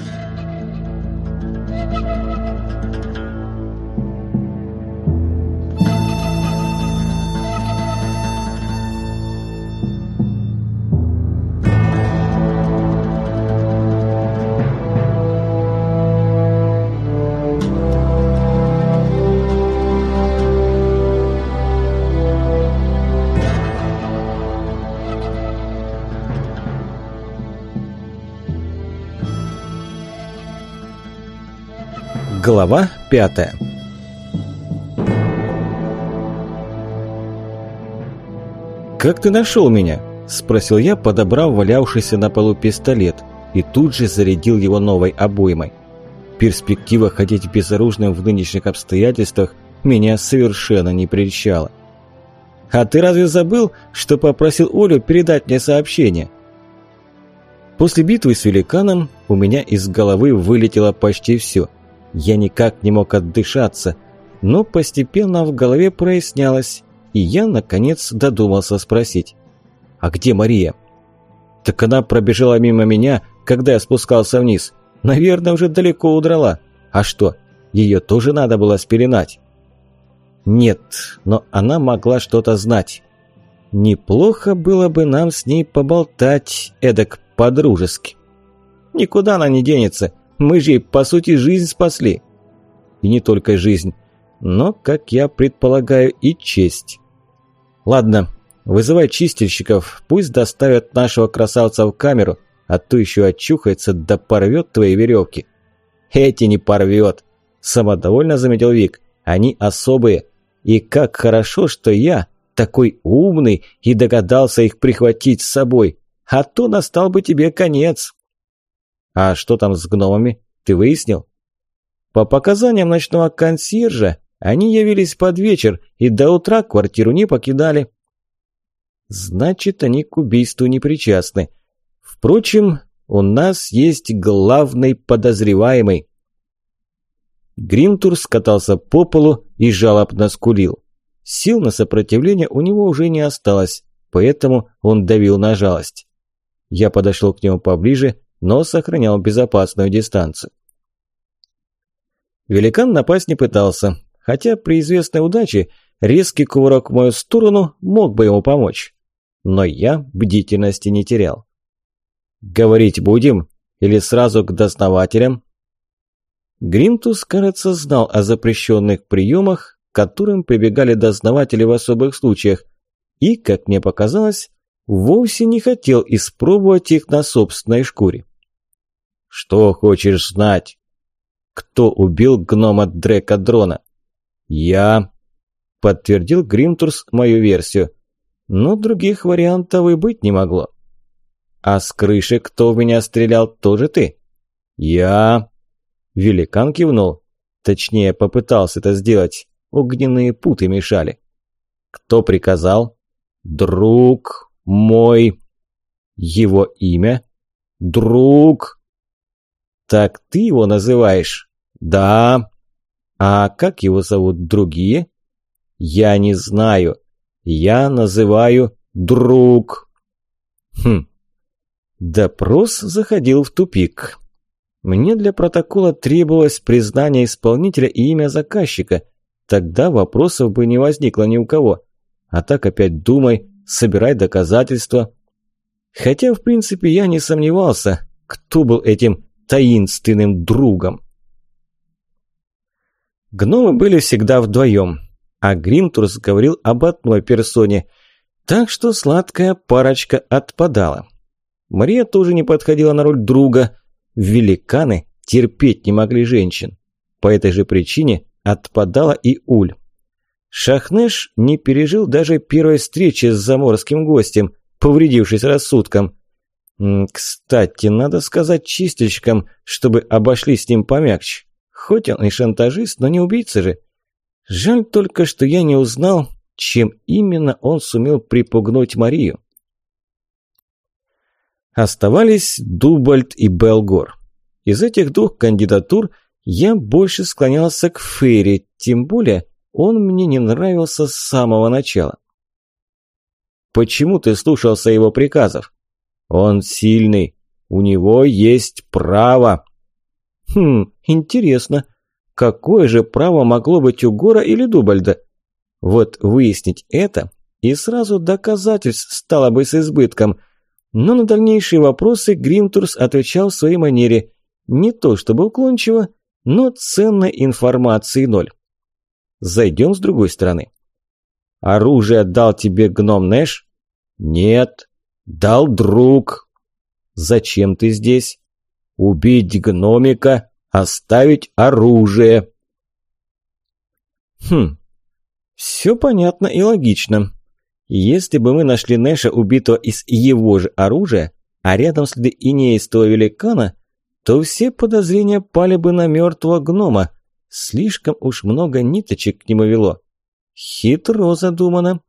you Глава пятая «Как ты нашел меня?» – спросил я, подобрав валявшийся на полу пистолет, и тут же зарядил его новой обоймой. Перспектива ходить безоружным в нынешних обстоятельствах меня совершенно не прельщала. «А ты разве забыл, что попросил Олю передать мне сообщение?» После битвы с великаном у меня из головы вылетело почти все – я никак не мог отдышаться, но постепенно в голове прояснялось, и я, наконец, додумался спросить. «А где Мария?» «Так она пробежала мимо меня, когда я спускался вниз. Наверное, уже далеко удрала. А что, ее тоже надо было спеленать?» «Нет, но она могла что-то знать. Неплохо было бы нам с ней поболтать, эдак по-дружески. Никуда она не денется, мы же ей, по сути, жизнь спасли. И не только жизнь, но, как я предполагаю, и честь. Ладно, вызывай чистильщиков, пусть доставят нашего красавца в камеру, а то еще очухается да порвет твои веревки. Эти не порвет, самодовольно заметил Вик. Они особые. И как хорошо, что я такой умный и догадался их прихватить с собой. А то настал бы тебе конец. А что там с гномами? Ты выяснил? По показаниям ночного консьержа, они явились под вечер и до утра квартиру не покидали. Значит, они к убийству не причастны. Впрочем, у нас есть главный подозреваемый. Гримтур скатался по полу и жалобно скулил. Сил на сопротивление у него уже не осталось, поэтому он давил на жалость. Я подошел к нему поближе но сохранял безопасную дистанцию. Великан напасть не пытался, хотя при известной удаче резкий кувырок в мою сторону мог бы ему помочь. Но я бдительности не терял. «Говорить будем? Или сразу к дознавателям?» Гринтус, кажется, знал о запрещенных приемах, к которым прибегали дознаватели в особых случаях, и, как мне показалось, вовсе не хотел испробовать их на собственной шкуре. «Что хочешь знать?» «Кто убил гнома Дрека Дрона?» «Я», – подтвердил Гримтурс мою версию. Но других вариантов и быть не могло. «А с крыши кто в меня стрелял, тоже ты?» «Я...» Великан кивнул. Точнее, попытался это сделать. Огненные путы мешали. «Кто приказал?» «Друг мой». «Его имя?» «Друг». «Так ты его называешь?» «Да». «А как его зовут другие?» «Я не знаю. Я называю друг». «Хм». Допрос заходил в тупик. Мне для протокола требовалось признание исполнителя и имя заказчика. Тогда вопросов бы не возникло ни у кого. А так опять думай, собирай доказательства. Хотя, в принципе, я не сомневался, кто был этим таинственным другом. Гномы были всегда вдвоем, а Гримтурс говорил об одной персоне, так что сладкая парочка отпадала. Мария тоже не подходила на роль друга. Великаны терпеть не могли женщин. По этой же причине отпадала и Уль. Шахнеш не пережил даже первой встречи с заморским гостем, повредившись рассудком. Кстати, надо сказать чистильщикам, чтобы обошли с ним помягче. Хоть он и шантажист, но не убийца же. Жаль только, что я не узнал, чем именно он сумел припугнуть Марию. Оставались Дубальд и Белгор. Из этих двух кандидатур я больше склонялся к Ферри, тем более он мне не нравился с самого начала. «Почему ты слушался его приказов?» Он сильный, у него есть право. Хм, интересно. Какое же право могло быть у Гора или Дубальда? Вот выяснить это, и сразу доказательств стало бы с избытком. Но на дальнейшие вопросы Гримтурс отвечал в своей манере. Не то чтобы уклончиво, но ценной информации ноль. Зайдем с другой стороны. Оружие дал тебе гном Нэш? Нет. Дал друг. Зачем ты здесь? Убить гномика, оставить оружие. Хм, все понятно и логично. Если бы мы нашли Нэша убитого из его же оружия, а рядом следы инеистого великана, то все подозрения пали бы на мертвого гнома. Слишком уж много ниточек к нему вело. Хитро задумано.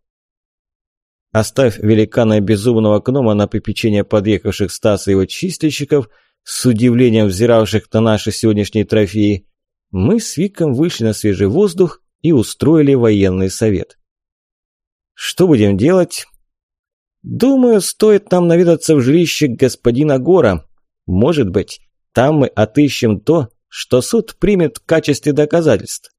Оставь великана безумного гнома на попечение подъехавших Стаса и его чистильщиков, с удивлением взиравших на наши сегодняшние трофеи, мы с Виком вышли на свежий воздух и устроили военный совет. Что будем делать? Думаю, стоит нам наведаться в жилище господина Гора. Может быть, там мы отыщем то, что суд примет в качестве доказательств.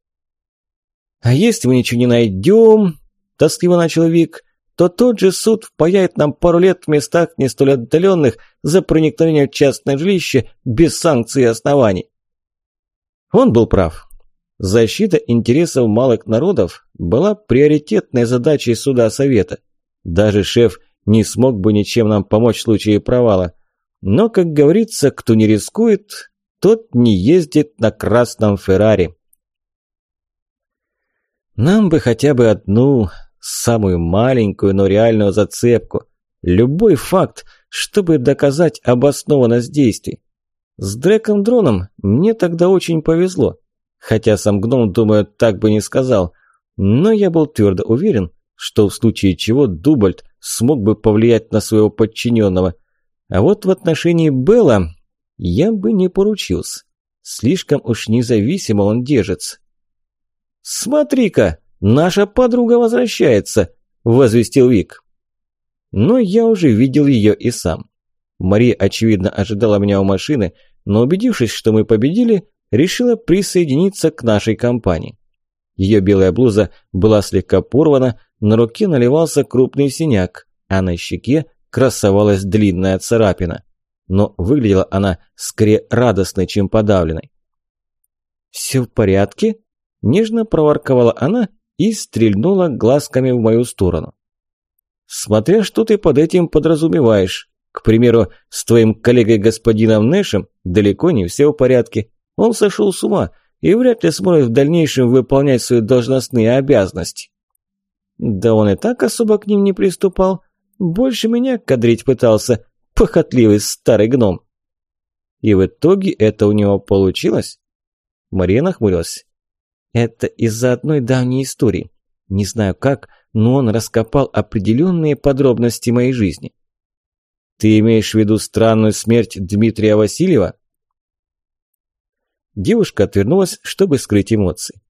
А если мы ничего не найдем, тоскливо начал Вик, то тот же суд впаяет нам пару лет в местах не столь отдаленных за проникновение в частное жилище без санкций и оснований. Он был прав. Защита интересов малых народов была приоритетной задачей суда совета. Даже шеф не смог бы ничем нам помочь в случае провала. Но, как говорится, кто не рискует, тот не ездит на красном Феррари. Нам бы хотя бы одну, самую маленькую, но реальную зацепку. Любой факт, чтобы доказать обоснованность действий. С Дреком-дроном мне тогда очень повезло. Хотя сам гном, думаю, так бы не сказал. Но я был твердо уверен, что в случае чего Дубальд смог бы повлиять на своего подчиненного. А вот в отношении Белла я бы не поручился. Слишком уж независимо он держится. «Смотри-ка, наша подруга возвращается», – возвестил Вик. Но я уже видел ее и сам. Мария, очевидно, ожидала меня у машины, но убедившись, что мы победили, решила присоединиться к нашей компании. Ее белая блуза была слегка порвана, на руке наливался крупный синяк, а на щеке красовалась длинная царапина. Но выглядела она скорее радостной, чем подавленной. «Все в порядке?» – нежно проворковала она и стрельнула глазками в мою сторону. «Смотря что ты под этим подразумеваешь. К примеру, с твоим коллегой господином Нэшем далеко не все в порядке. Он сошел с ума и вряд ли сможет в дальнейшем выполнять свои должностные обязанности. Да он и так особо к ним не приступал. Больше меня кадрить пытался, похотливый старый гном. И в итоге это у него получилось? Мария нахмурилась. Это из-за одной давней истории. Не знаю как, но он раскопал определенные подробности моей жизни. Ты имеешь в виду странную смерть Дмитрия Васильева? Девушка отвернулась, чтобы скрыть эмоции.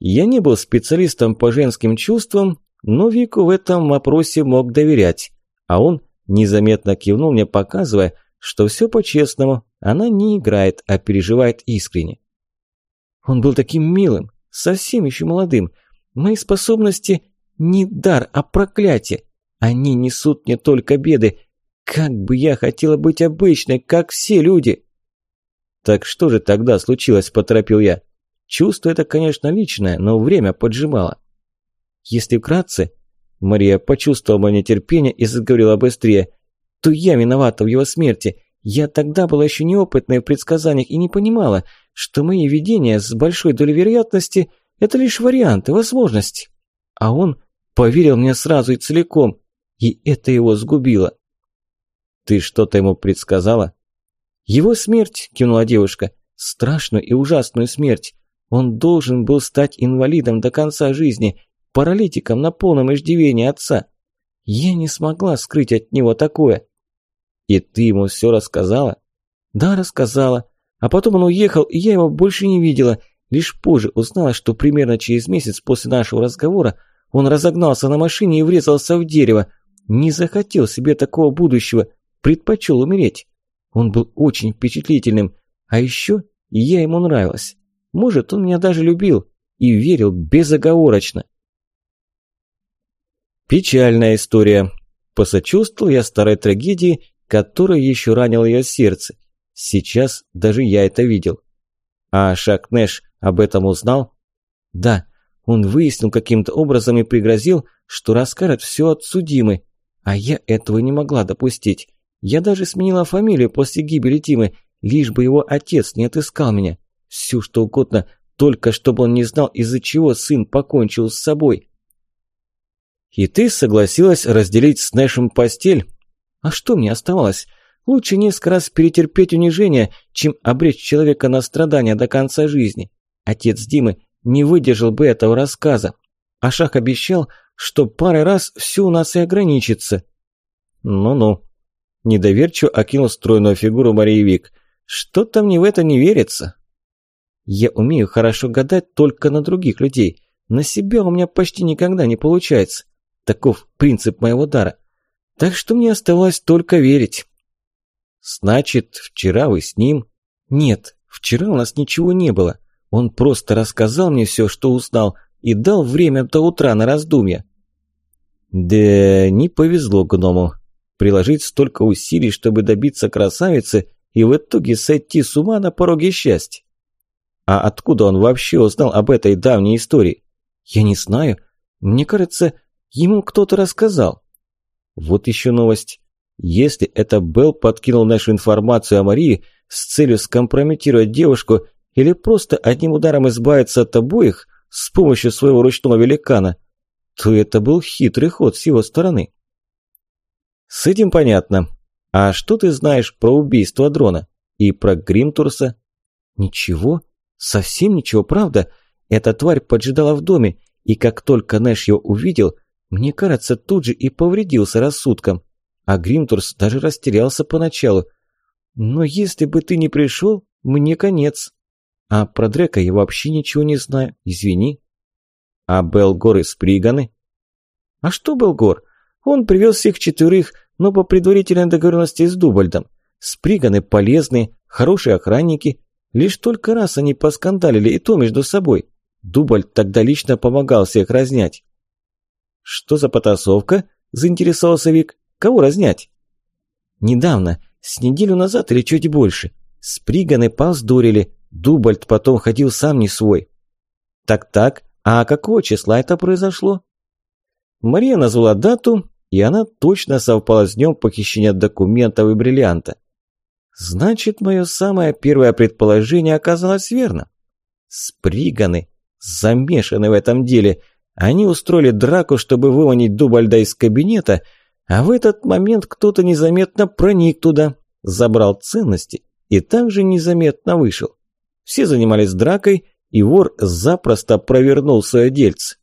Я не был специалистом по женским чувствам, но Вику в этом вопросе мог доверять, а он незаметно кивнул мне, показывая, что все по-честному, она не играет, а переживает искренне. Он был таким милым, совсем еще молодым. Мои способности не дар, а проклятие. Они несут мне только беды. Как бы я хотела быть обычной, как все люди. «Так что же тогда случилось?» – поторопил я. «Чувство это, конечно, личное, но время поджимало». Если вкратце, Мария почувствовала мое нетерпение и заговорила быстрее, то я виновата в его смерти. Я тогда была еще неопытной в предсказаниях и не понимала, что мои видения с большой долей вероятности – это лишь варианты, возможности. А он поверил мне сразу и целиком, и это его сгубило. «Ты что-то ему предсказала?» «Его смерть», – кивнула девушка, – «страшную и ужасную смерть. Он должен был стать инвалидом до конца жизни, паралитиком на полном иждивении отца. Я не смогла скрыть от него такое». «И ты ему все рассказала?» «Да, рассказала. А потом он уехал, и я его больше не видела. Лишь позже узнала, что примерно через месяц после нашего разговора он разогнался на машине и врезался в дерево. Не захотел себе такого будущего, предпочел умереть. Он был очень впечатлительным. А еще я ему нравилась. Может, он меня даже любил и верил безоговорочно. Печальная история. Посочувствовал я старой трагедии, которая еще ранила ее сердце. Сейчас даже я это видел. А Шакнеш об этом узнал? Да, он выяснил каким-то образом и пригрозил, что расскажет все отсудимый. А я этого не могла допустить. Я даже сменила фамилию после гибели Тимы, лишь бы его отец не отыскал меня. Все что угодно, только чтобы он не знал, из-за чего сын покончил с собой. И ты согласилась разделить с Нэшем постель? А что мне оставалось? Лучше несколько раз перетерпеть унижение, чем обречь человека на страдания до конца жизни. Отец Димы не выдержал бы этого рассказа. Ашах обещал, что парой раз все у нас и ограничится. Ну-ну. Недоверчиво окинул стройную фигуру Марии Вик. Что-то мне в это не верится. Я умею хорошо гадать только на других людей. На себя у меня почти никогда не получается. Таков принцип моего дара. Так что мне оставалось только верить. Значит, вчера вы с ним? Нет, вчера у нас ничего не было. Он просто рассказал мне все, что узнал, и дал время до утра на раздумья. Да не повезло гному. Приложить столько усилий, чтобы добиться красавицы, и в итоге сойти с ума на пороге счастья. А откуда он вообще узнал об этой давней истории? Я не знаю. Мне кажется, ему кто-то рассказал. Вот еще новость. Если это Белл подкинул нашу информацию о Марии с целью скомпрометировать девушку или просто одним ударом избавиться от обоих с помощью своего ручного великана, то это был хитрый ход с его стороны. С этим понятно. А что ты знаешь про убийство дрона? И про Гримтурса? Ничего. Совсем ничего, правда? Эта тварь поджидала в доме, и как только Нэш ее увидел, мне кажется, тут же и повредился рассудком. А Гримтурс даже растерялся поначалу. Но если бы ты не пришел, мне конец. А про Дрека я вообще ничего не знаю, извини. А Белгор из Приганы? А что Белгор? Он привез всех четверых, но по предварительной договоренности с Дубальдом. Сприганы полезные, хорошие охранники, Лишь только раз они поскандалили, и то между собой. Дубль тогда лично помогал всех разнять. «Что за потасовка?» – заинтересовался Вик. «Кого разнять?» «Недавно, с неделю назад или чуть больше. Сприганы повздорили, Дубальд потом ходил сам не свой». «Так-так, а какого числа это произошло?» Мария назвала дату, и она точно совпала с днем похищения документов и бриллианта. Значит, мое самое первое предположение оказалось верно. Сприганы замешаны в этом деле. Они устроили драку, чтобы выманить Дубальда из кабинета, а в этот момент кто-то незаметно проник туда, забрал ценности и также незаметно вышел. Все занимались дракой, и вор запросто провернул свое дельце.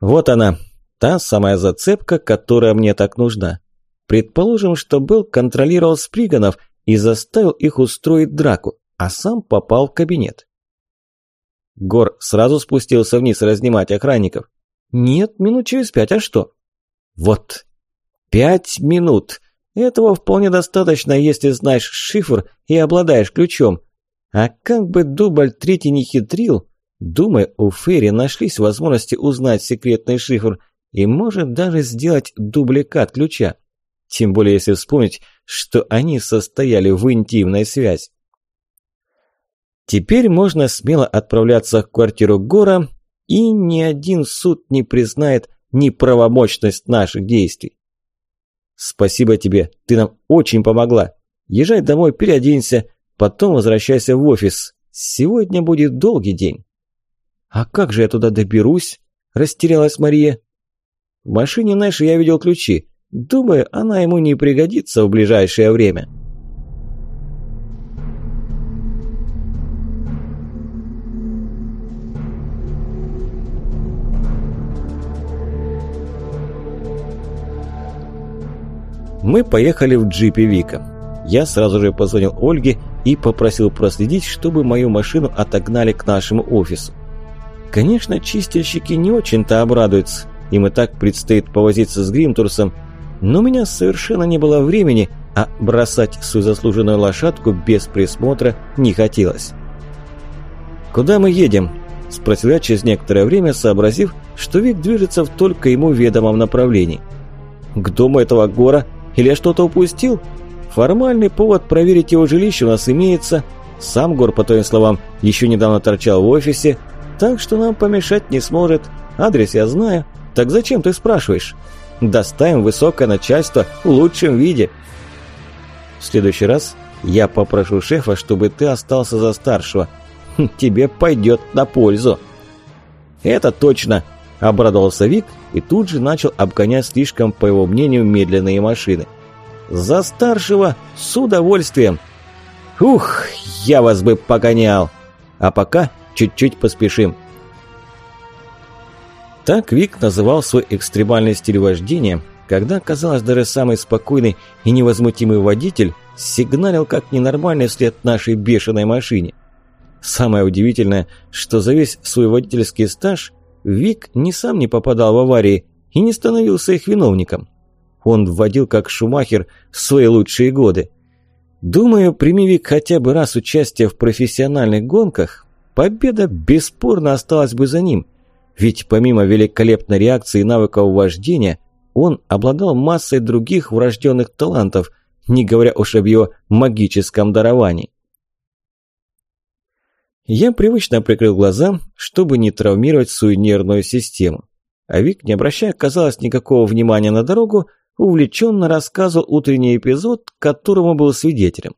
Вот она, та самая зацепка, которая мне так нужна. Предположим, что Белл контролировал Сприганов и заставил их устроить драку, а сам попал в кабинет. Гор сразу спустился вниз разнимать охранников. «Нет, минут через пять, а что?» «Вот, пять минут. Этого вполне достаточно, если знаешь шифр и обладаешь ключом. А как бы Дубль Третий не хитрил, думаю, у Ферри нашлись возможности узнать секретный шифр и может даже сделать дубликат ключа. Тем более, если вспомнить, что они состояли в интимной связи. Теперь можно смело отправляться в квартиру Гора, и ни один суд не признает неправомочность наших действий. Спасибо тебе, ты нам очень помогла. Езжай домой, переоденься, потом возвращайся в офис. Сегодня будет долгий день. А как же я туда доберусь? Растерялась Мария. В машине Нэша я видел ключи. Думаю, она ему не пригодится в ближайшее время. Мы поехали в джипе Вика. Я сразу же позвонил Ольге и попросил проследить, чтобы мою машину отогнали к нашему офису. Конечно, чистильщики не очень-то обрадуются. Им и так предстоит повозиться с Гримтурсом, но у меня совершенно не было времени, а бросать свою заслуженную лошадку без присмотра не хотелось. «Куда мы едем?» – спросил я через некоторое время, сообразив, что Вик движется в только ему ведомом направлении. «К дому этого гора? Или я что-то упустил? Формальный повод проверить его жилище у нас имеется. Сам Гор, по твоим словам, еще недавно торчал в офисе, так что нам помешать не сможет. Адрес я знаю. Так зачем ты спрашиваешь? Доставим высокое начальство в лучшем виде». В следующий раз я попрошу шефа, чтобы ты остался за старшего. Хм, тебе пойдет на пользу. Это точно, обрадовался Вик и тут же начал обгонять слишком, по его мнению, медленные машины. За старшего с удовольствием. Ух, я вас бы погонял. А пока чуть-чуть поспешим. Так Вик называл свой экстремальный стиль вождения, когда, казалось, даже самый спокойный и невозмутимый водитель сигналил как ненормальный вслед нашей бешеной машине. Самое удивительное, что за весь свой водительский стаж Вик ни сам не попадал в аварии и не становился их виновником. Он вводил как Шумахер в свои лучшие годы. Думаю, прими Вик хотя бы раз участие в профессиональных гонках, победа бесспорно осталась бы за ним. Ведь помимо великолепной реакции и навыков вождения – он обладал массой других врожденных талантов, не говоря уж об его магическом даровании. Я привычно прикрыл глаза, чтобы не травмировать свою нервную систему. А Вик, не обращая, казалось, никакого внимания на дорогу, увлеченно рассказывал утренний эпизод, которому был свидетелем.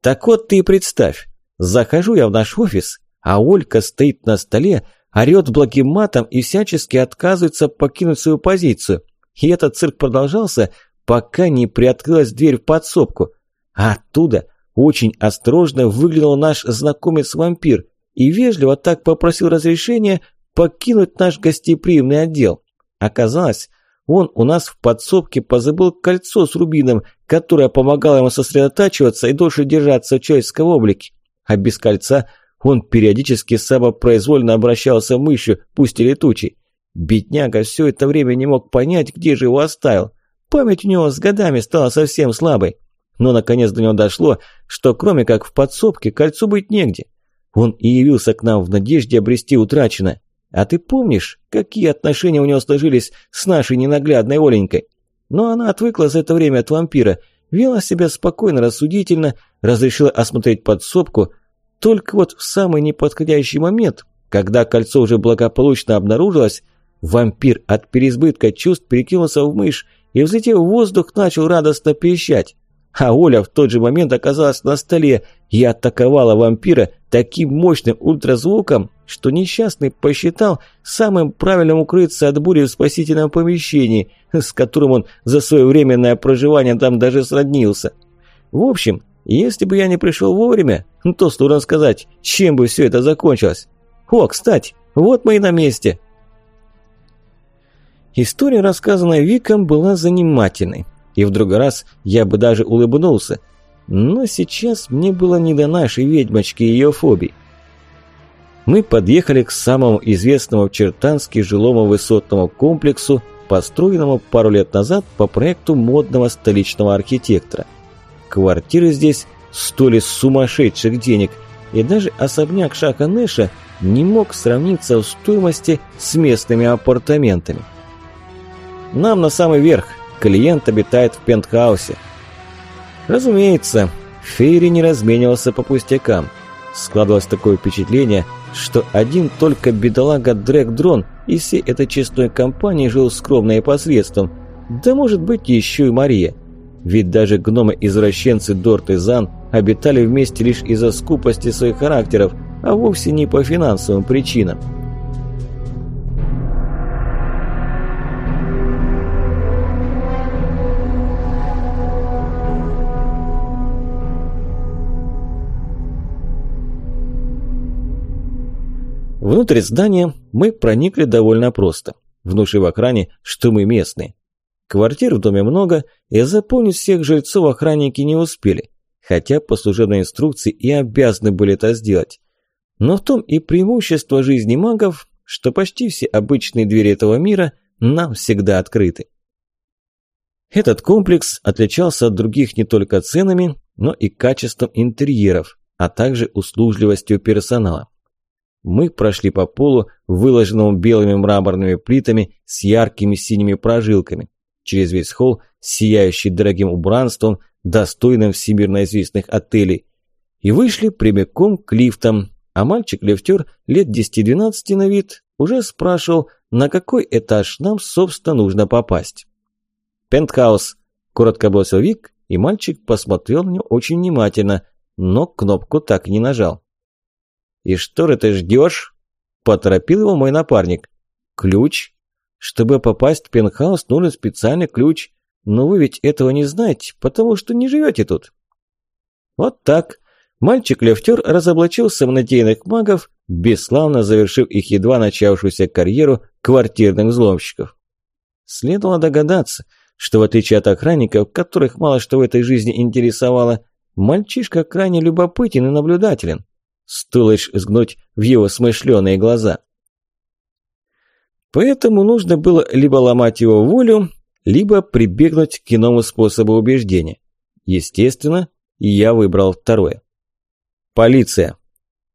Так вот ты представь, захожу я в наш офис, а Олька стоит на столе, орёт благим матом и всячески отказывается покинуть свою позицию. И этот цирк продолжался, пока не приоткрылась дверь в подсобку. А оттуда очень осторожно выглянул наш знакомец-вампир и вежливо так попросил разрешения покинуть наш гостеприимный отдел. Оказалось, он у нас в подсобке позабыл кольцо с рубином, которое помогало ему сосредотачиваться и дольше держаться в человеческом облике. А без кольца – он периодически самопроизвольно обращался мышью, пусть и летучей. Бедняга все это время не мог понять, где же его оставил. Память у него с годами стала совсем слабой. Но наконец до него дошло, что кроме как в подсобке кольцу быть негде. Он и явился к нам в надежде обрести утраченное. А ты помнишь, какие отношения у него сложились с нашей ненаглядной Оленькой? Но она отвыкла за это время от вампира, вела себя спокойно, рассудительно, разрешила осмотреть подсобку – только вот в самый неподходящий момент, когда кольцо уже благополучно обнаружилось, вампир от переизбытка чувств перекинулся в мышь и, взлетев в воздух, начал радостно пищать. А Оля в тот же момент оказалась на столе и атаковала вампира таким мощным ультразвуком, что несчастный посчитал самым правильным укрыться от бури в спасительном помещении, с которым он за свое временное проживание там даже сроднился. В общем, если бы я не пришел вовремя, то сложно сказать, чем бы все это закончилось. О, кстати, вот мы и на месте. История, рассказанная Виком, была занимательной. И в другой раз я бы даже улыбнулся. Но сейчас мне было не до нашей ведьмочки и ее фобий. Мы подъехали к самому известному в Чертанске жилому высотному комплексу, построенному пару лет назад по проекту модного столичного архитектора. Квартиры здесь стоили сумасшедших денег, и даже особняк Шаха Нэша не мог сравниться в стоимости с местными апартаментами. Нам на самый верх, клиент обитает в пентхаусе. Разумеется, Фейри не разменивался по пустякам. Складывалось такое впечатление, что один только бедолага Дрэк Дрон из всей этой честной компании жил скромно и посредством, да может быть еще и Мария – ведь даже гномы-извращенцы Дорт и Зан обитали вместе лишь из-за скупости своих характеров, а вовсе не по финансовым причинам. Внутрь здания мы проникли довольно просто, внушив охране, что мы местные. Квартир в доме много, и запомнить всех жильцов охранники не успели, хотя по служебной инструкции и обязаны были это сделать. Но в том и преимущество жизни магов, что почти все обычные двери этого мира нам всегда открыты. Этот комплекс отличался от других не только ценами, но и качеством интерьеров, а также услужливостью персонала. Мы прошли по полу, выложенному белыми мраморными плитами с яркими синими прожилками, через весь холл, сияющий дорогим убранством, достойным всемирно известных отелей, и вышли прямиком к лифтам, а мальчик-лифтер лет 10-12 на вид уже спрашивал, на какой этаж нам, собственно, нужно попасть. «Пентхаус», – коротко бросил Вик, и мальчик посмотрел на него очень внимательно, но кнопку так и не нажал. «И что же ты ждешь?» – поторопил его мой напарник. «Ключ. Чтобы попасть в пентхаус, нужен специальный ключ. Но вы ведь этого не знаете, потому что не живете тут». Вот так. Мальчик-лифтер разоблачил самонадеянных магов, бесславно завершив их едва начавшуюся карьеру квартирных взломщиков. Следовало догадаться, что в отличие от охранников, которых мало что в этой жизни интересовало, мальчишка крайне любопытен и наблюдателен. Стоило лишь взглянуть в его смышленые глаза. Поэтому нужно было либо ломать его волю, либо прибегнуть к иному способу убеждения. Естественно, я выбрал второе. Полиция.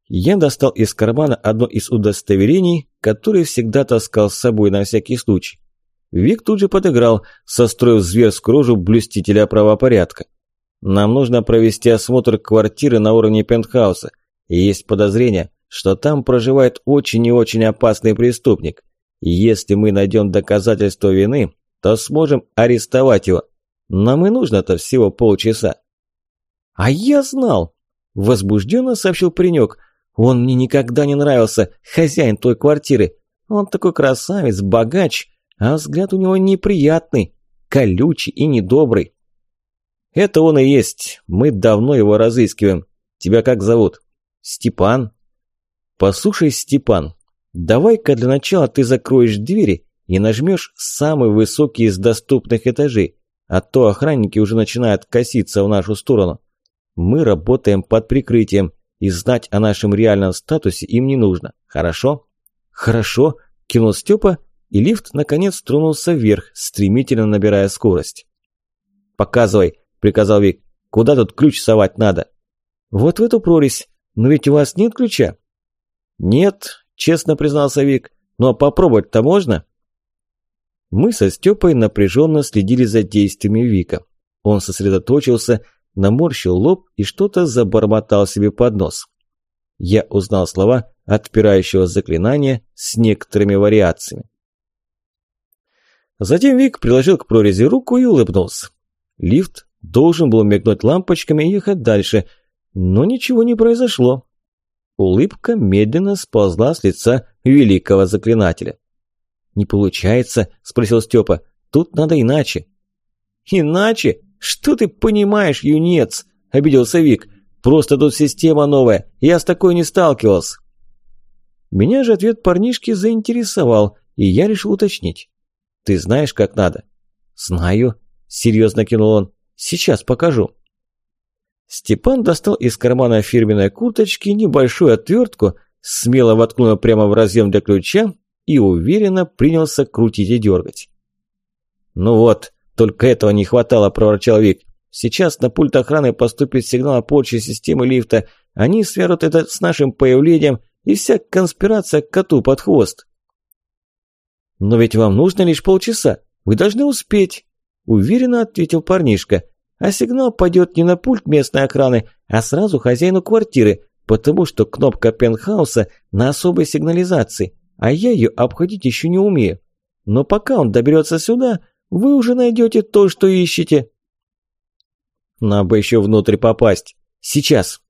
Я достал из кармана одно из удостоверений, которое всегда таскал с собой на всякий случай. Вик тут же подыграл, состроив зверскую рожу блюстителя правопорядка. Нам нужно провести осмотр квартиры на уровне пентхауса. И есть подозрение, что там проживает очень и очень опасный преступник. И если мы найдем доказательства вины, то сможем арестовать его. Нам и нужно-то всего полчаса. А я знал, возбужденно сообщил паренек. Он мне никогда не нравился, хозяин той квартиры. Он такой красавец, богач, а взгляд у него неприятный, колючий и недобрый. Это он и есть, мы давно его разыскиваем. Тебя как зовут? Степан? Послушай, Степан, давай-ка для начала ты закроешь двери и нажмешь самый высокий из доступных этажей, а то охранники уже начинают коситься в нашу сторону. Мы работаем под прикрытием, и знать о нашем реальном статусе им не нужно. Хорошо? Хорошо, кивнул Степа, и лифт наконец тронулся вверх, стремительно набирая скорость. «Показывай», – приказал Вик, – «куда тут ключ совать надо?» «Вот в эту прорезь. Но ведь у вас нет ключа?» «Нет», – честно признался Вик. «Но попробовать-то можно?» Мы со Степой напряженно следили за действиями Вика. Он сосредоточился, наморщил лоб и что-то забормотал себе под нос. Я узнал слова отпирающего заклинания с некоторыми вариациями. Затем Вик приложил к прорези руку и улыбнулся. Лифт должен был мигнуть лампочками и ехать дальше, но ничего не произошло. Улыбка медленно сползла с лица великого заклинателя. «Не получается?» – спросил Степа. «Тут надо иначе». «Иначе? Что ты понимаешь, юнец?» – обиделся Вик. «Просто тут система новая, я с такой не сталкивался». Меня же ответ парнишки заинтересовал, и я решил уточнить. «Ты знаешь, как надо?» «Знаю», – серьезно кинул он. «Сейчас покажу». Степан достал из кармана фирменной курточки небольшую отвертку, смело воткнул прямо в разъем для ключа и уверенно принялся крутить и дергать. «Ну вот, только этого не хватало», – проворчал Вик. «Сейчас на пульт охраны поступит сигнал о порче системы лифта. Они свяжут это с нашим появлением, и вся конспирация коту под хвост». «Но ведь вам нужно лишь полчаса. Вы должны успеть», – уверенно ответил парнишка. «А сигнал пойдет не на пульт местной охраны, а сразу хозяину квартиры, потому что кнопка пентхауса на особой сигнализации, а я ее обходить еще не умею. Но пока он доберется сюда, вы уже найдете то, что ищете». «Нам бы еще внутрь попасть. Сейчас».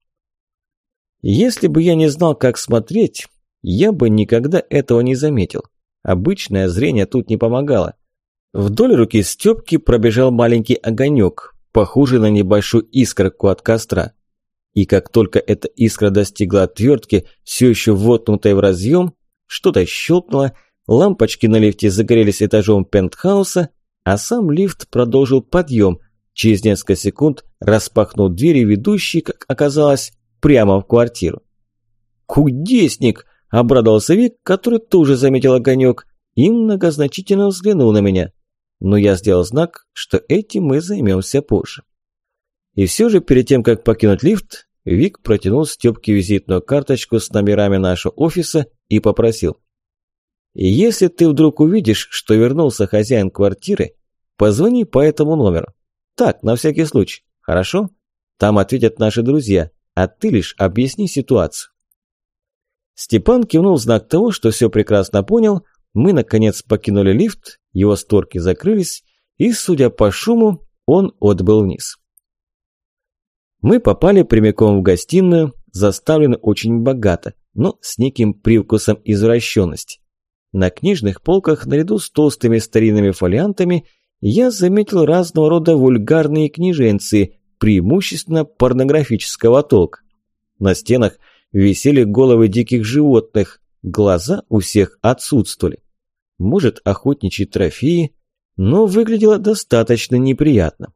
Если бы я не знал, как смотреть, я бы никогда этого не заметил. Обычное зрение тут не помогало. Вдоль руки Стёпки пробежал маленький огонек, похожий на небольшую искорку от костра. И как только эта искра достигла отвертки, все еще воткнутой в разъем, что-то щелкнуло, лампочки на лифте загорелись этажом пентхауса, а сам лифт продолжил подъем, через несколько секунд распахнул двери, ведущие, как оказалось, прямо в квартиру. «Кудесник!» – обрадовался Вик, который тоже заметил огонек и многозначительно взглянул на меня. Но я сделал знак, что этим мы займемся позже. И все же перед тем, как покинуть лифт, Вик протянул Стёпке визитную карточку с номерами нашего офиса и попросил. «Если ты вдруг увидишь, что вернулся хозяин квартиры, позвони по этому номеру. Так, на всякий случай, хорошо? Там ответят наши друзья, а ты лишь объясни ситуацию». Степан кивнул знак того, что все прекрасно понял, мы, наконец, покинули лифт, его створки закрылись, и, судя по шуму, он отбыл вниз. Мы попали прямиком в гостиную, заставленную очень богато, но с неким привкусом извращенности. На книжных полках, наряду с толстыми старинными фолиантами, я заметил разного рода вульгарные книженцы, преимущественно порнографического толка. На стенах висели головы диких животных, глаза у всех отсутствовали. Может, охотничьи трофеи, но выглядело достаточно неприятно.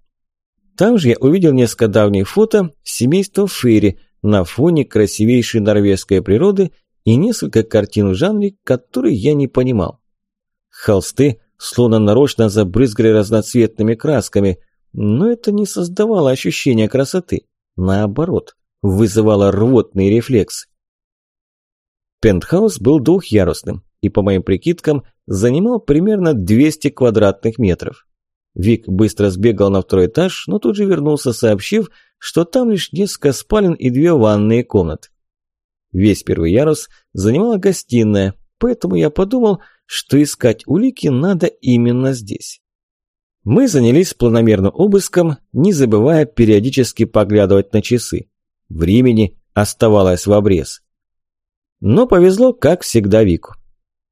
Там же я увидел несколько давних фото семейства Ферри на фоне красивейшей норвежской природы и несколько картин в жанре, которые я не понимал. Холсты словно нарочно забрызгали разноцветными красками, но это не создавало ощущения красоты. Наоборот, вызывало рвотный рефлекс. Пентхаус был двухъярусным и, по моим прикидкам, занимал примерно 200 квадратных метров. Вик быстро сбегал на второй этаж, но тут же вернулся, сообщив, что там лишь несколько спален и две ванные комнаты. Весь первый ярус занимала гостиная, поэтому я подумал, что искать улики надо именно здесь. Мы занялись планомерным обыском, не забывая периодически поглядывать на часы. Времени оставалось в обрез. Но повезло, как всегда, Вику.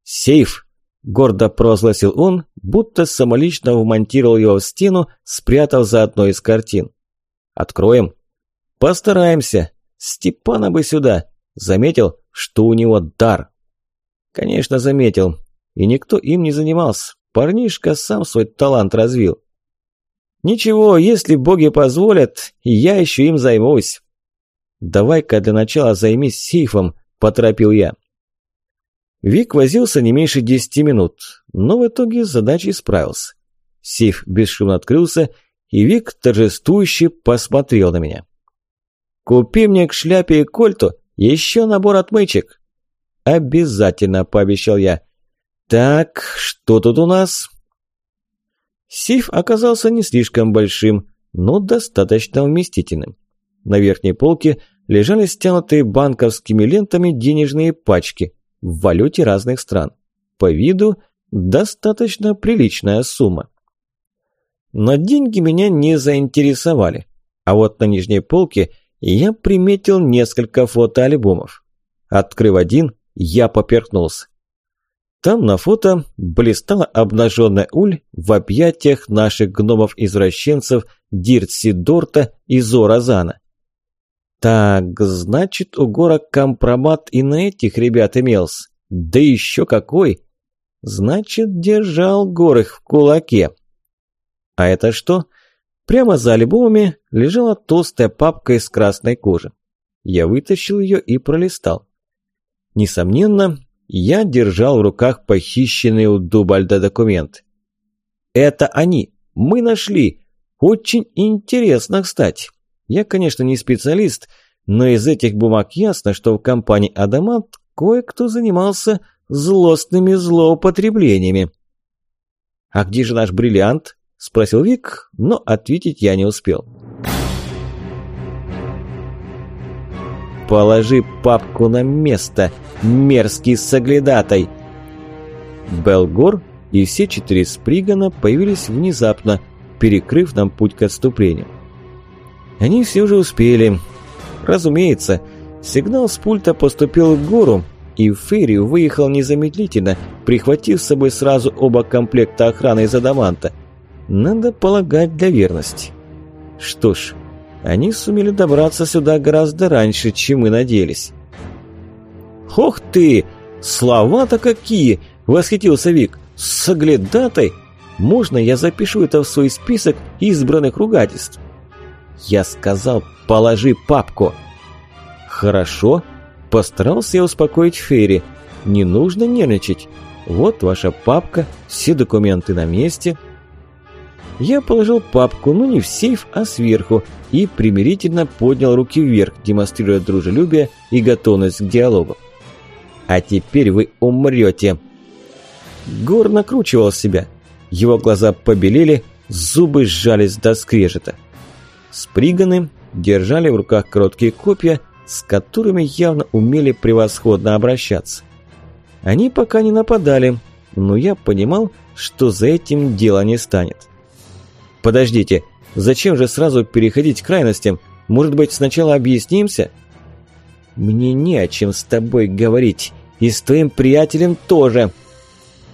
«Сейф!» Гордо провозгласил он, будто самолично вмонтировал его в стену, спрятав за одной из картин. «Откроем?» «Постараемся. Степана бы сюда. Заметил, что у него дар?» «Конечно, заметил. И никто им не занимался. Парнишка сам свой талант развил». «Ничего, если боги позволят, я еще им займусь». «Давай-ка для начала займись сейфом», – поторопил я. Вик возился не меньше десяти минут, но в итоге с задачей справился. Сейф бесшумно открылся, и Вик торжествующе посмотрел на меня. «Купи мне к шляпе и кольту еще набор отмычек!» «Обязательно», – пообещал я. «Так, что тут у нас?» Сейф оказался не слишком большим, но достаточно вместительным. На верхней полке лежали стянутые банковскими лентами денежные пачки – в валюте разных стран. По виду достаточно приличная сумма. Но деньги меня не заинтересовали. А вот на нижней полке я приметил несколько фотоальбомов. Открыв один, я поперхнулся. Там на фото блистала обнаженная уль в объятиях наших гномов-извращенцев Диртси Дорта и Зоразана. Так, значит, у Гора компромат и на этих ребят имелся. Да еще какой! Значит, держал Гор их в кулаке. А это что? Прямо за альбомами лежала толстая папка из красной кожи. Я вытащил ее и пролистал. Несомненно, я держал в руках похищенный у Дубальда документ. Это они. Мы нашли. Очень интересно, кстати. Я, конечно, не специалист, но из этих бумаг ясно, что в компании «Адамант» кое-кто занимался злостными злоупотреблениями. «А где же наш бриллиант?» – спросил Вик, но ответить я не успел. «Положи папку на место, мерзкий соглядатай!» Белгор и все четыре Спригана появились внезапно, перекрыв нам путь к отступлению. Они все же успели. Разумеется, сигнал с пульта поступил в гору, и Ферри выехал незамедлительно, прихватив с собой сразу оба комплекта охраны из Адаманта. Надо полагать для верности. Что ж, они сумели добраться сюда гораздо раньше, чем мы надеялись. «Ох ты! Слова-то какие!» – восхитился Вик. «С оглядатой! Можно я запишу это в свой список избранных ругательств?» Я сказал, положи папку. Хорошо. Постарался я успокоить Ферри. Не нужно нервничать. Вот ваша папка, все документы на месте. Я положил папку, ну не в сейф, а сверху, и примирительно поднял руки вверх, демонстрируя дружелюбие и готовность к диалогу. «А теперь вы умрете!» Гор накручивал себя. Его глаза побелели, зубы сжались до скрежета. Сприганы держали в руках короткие копья, с которыми явно умели превосходно обращаться. Они пока не нападали, но я понимал, что за этим дело не станет. «Подождите, зачем же сразу переходить к крайностям? Может быть, сначала объяснимся?» «Мне не о чем с тобой говорить, и с твоим приятелем тоже!»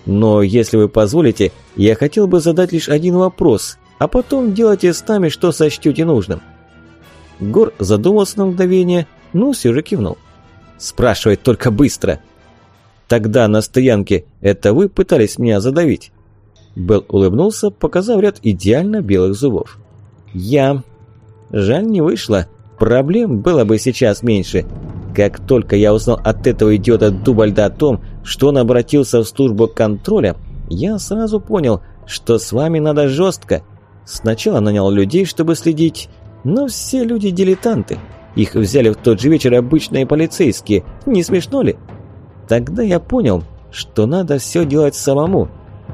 Но, если вы позволите, я хотел бы задать лишь один вопрос, а потом делайте с нами, что сочтете нужным. Гор задумался на мгновение, но все же кивнул. Спрашивает только быстро. Тогда на стоянке это вы пытались меня задавить? Белл улыбнулся, показав ряд идеально белых зубов. Я. Жаль, не вышло. Проблем было бы сейчас меньше. Как только я узнал от этого идиота Дубальда о том, что он обратился в службу контроля, я сразу понял, что с вами надо жестко. Сначала нанял людей, чтобы следить, но все люди дилетанты. Их взяли в тот же вечер обычные полицейские. Не смешно ли? Тогда я понял, что надо все делать самому.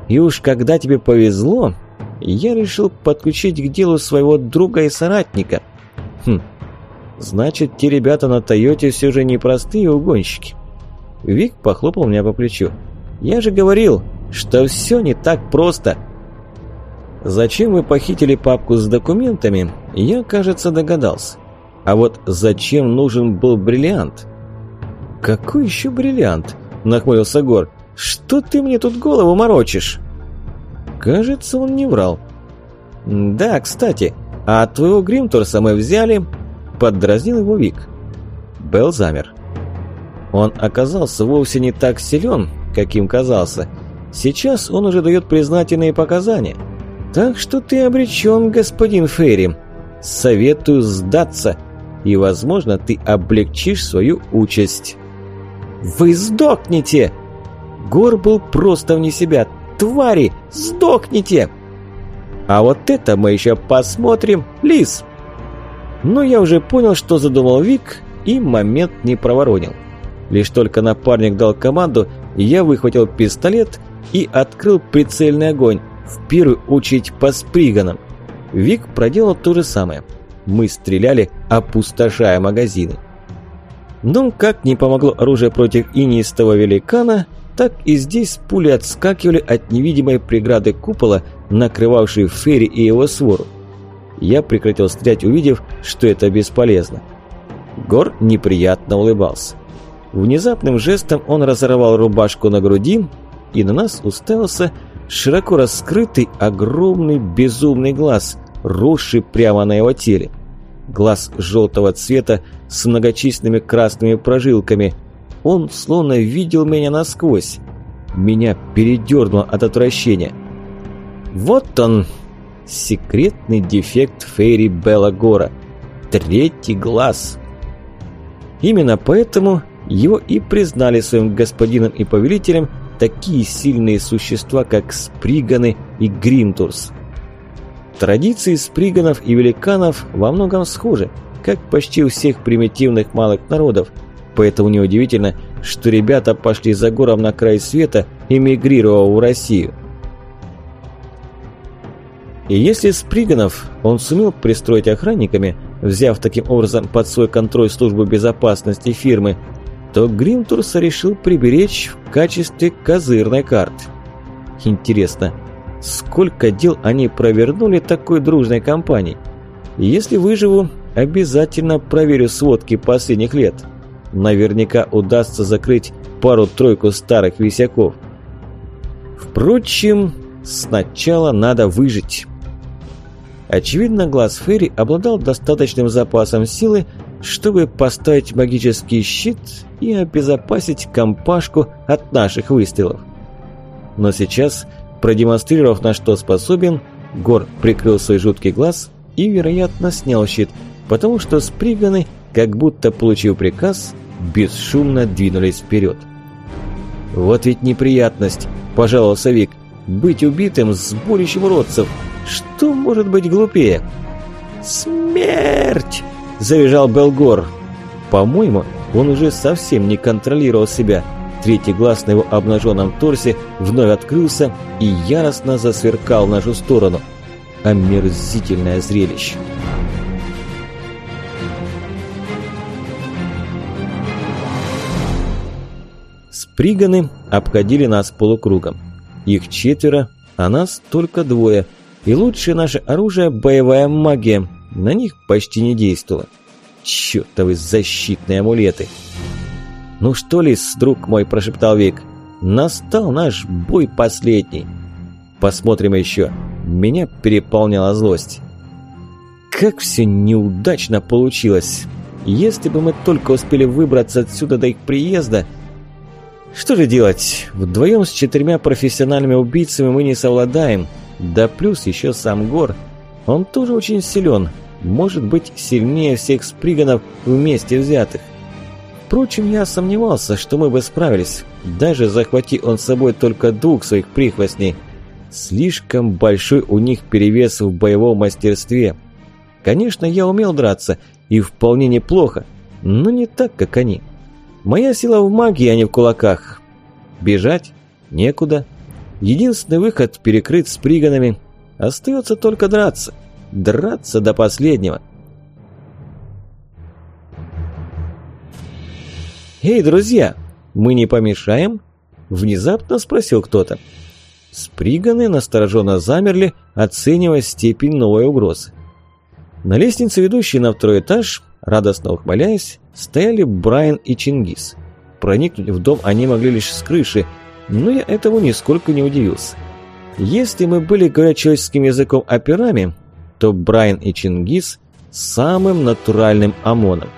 И уж когда тебе повезло, я решил подключить к делу своего друга и соратника. Хм, Значит, те ребята на Тойоте все же не простые угонщики. Вик похлопал меня по плечу. Я же говорил, что все не так просто. Зачем вы похитили папку с документами, я, кажется, догадался. А вот зачем нужен был бриллиант? Какой еще бриллиант? Нахмурился Гор. Что ты мне тут голову морочишь? Кажется, он не врал. Да, кстати, а твоего Гримтурса мы взяли, Поддразнил его Вик. Белл замер. Он оказался вовсе не так силен, каким казался. Сейчас он уже дает признательные показания. Так что ты обречен, господин Ферри. Советую сдаться, и, возможно, ты облегчишь свою участь. «Вы сдохнете!» Гор был просто вне себя. «Твари, сдохните!» «А вот это мы еще посмотрим, Лис!» Но я уже понял, что задумал Вик, и момент не проворонил. Лишь только напарник дал команду, я выхватил пистолет и открыл прицельный огонь, в первую очередь по сприганам. Вик проделал то же самое. Мы стреляли, опустошая магазины. Но как не помогло оружие против инистого великана, так и здесь пули отскакивали от невидимой преграды купола, накрывавшей Ферри и его свору. Я прекратил стрелять, увидев, что это бесполезно. Гор неприятно улыбался. Внезапным жестом он разорвал рубашку на груди, и на нас уставился широко раскрытый огромный безумный глаз, росший прямо на его теле. Глаз желтого цвета с многочисленными красными прожилками. Он словно видел меня насквозь. Меня передернуло от отвращения. «Вот он!» Секретный дефект Фейри Беллагора. Третий глаз. Именно поэтому его и признали своим господином и повелителем такие сильные существа, как Сприганы и Гримтурс. Традиции Сприганов и Великанов во многом схожи, как почти у всех примитивных малых народов, поэтому неудивительно, что ребята пошли за гором на край света, эмигрировав в Россию. И если Сприганов он сумел пристроить охранниками, взяв таким образом под свой контроль службу безопасности фирмы, то Гримтурса решил приберечь в качестве козырной карты. Интересно, сколько дел они провернули такой дружной компанией? Если выживу, обязательно проверю сводки последних лет. Наверняка удастся закрыть пару-тройку старых висяков. Впрочем, сначала надо выжить. Очевидно, глаз Ферри обладал достаточным запасом силы, чтобы поставить магический щит и обезопасить компашку от наших выстрелов. Но сейчас, продемонстрировав на что способен, Гор прикрыл свой жуткий глаз и, вероятно, снял щит, потому что сприганы, как будто получив приказ, бесшумно двинулись вперед. «Вот ведь неприятность!» – пожаловался Вик. «Быть убитым с сборищем уродцев! Что может быть глупее? «Смерть!» – завизжал Белгор. По-моему, он уже совсем не контролировал себя. Третий глаз на его обнаженном торсе вновь открылся и яростно засверкал в нашу сторону. Омерзительное зрелище. Сприганы обходили нас полукругом. Их четверо, а нас только двое. И лучшее наше оружие – боевая магия. На них почти не действовало. Чёртовы защитные амулеты. «Ну что, лис, друг мой», – прошептал Вик, – «настал наш бой последний». «Посмотрим еще». Меня переполняла злость. Как все неудачно получилось. Если бы мы только успели выбраться отсюда до их приезда – что же делать? Вдвоем с четырьмя профессиональными убийцами мы не совладаем. Да плюс еще сам Гор. Он тоже очень силен. Может быть, сильнее всех сприганов вместе взятых. Впрочем, я сомневался, что мы бы справились. Даже захвати он с собой только двух своих прихвостней. Слишком большой у них перевес в боевом мастерстве. Конечно, я умел драться, и вполне неплохо, но не так, как они. Моя сила в магии, а не в кулаках. Бежать? Некуда. Единственный выход перекрыт с приганами. Остается только драться. Драться до последнего. «Эй, друзья, мы не помешаем?» Внезапно спросил кто-то. Сприганы настороженно замерли, оценивая степень новой угрозы. На лестнице, ведущей на второй этаж, радостно ухмыляясь, стояли Брайан и Чингис. Проникнуть в дом они могли лишь с крыши, но я этому нисколько не удивился. Если мы были, говоря человеческим языком, операми, то Брайан и Чингис самым натуральным ОМОНом.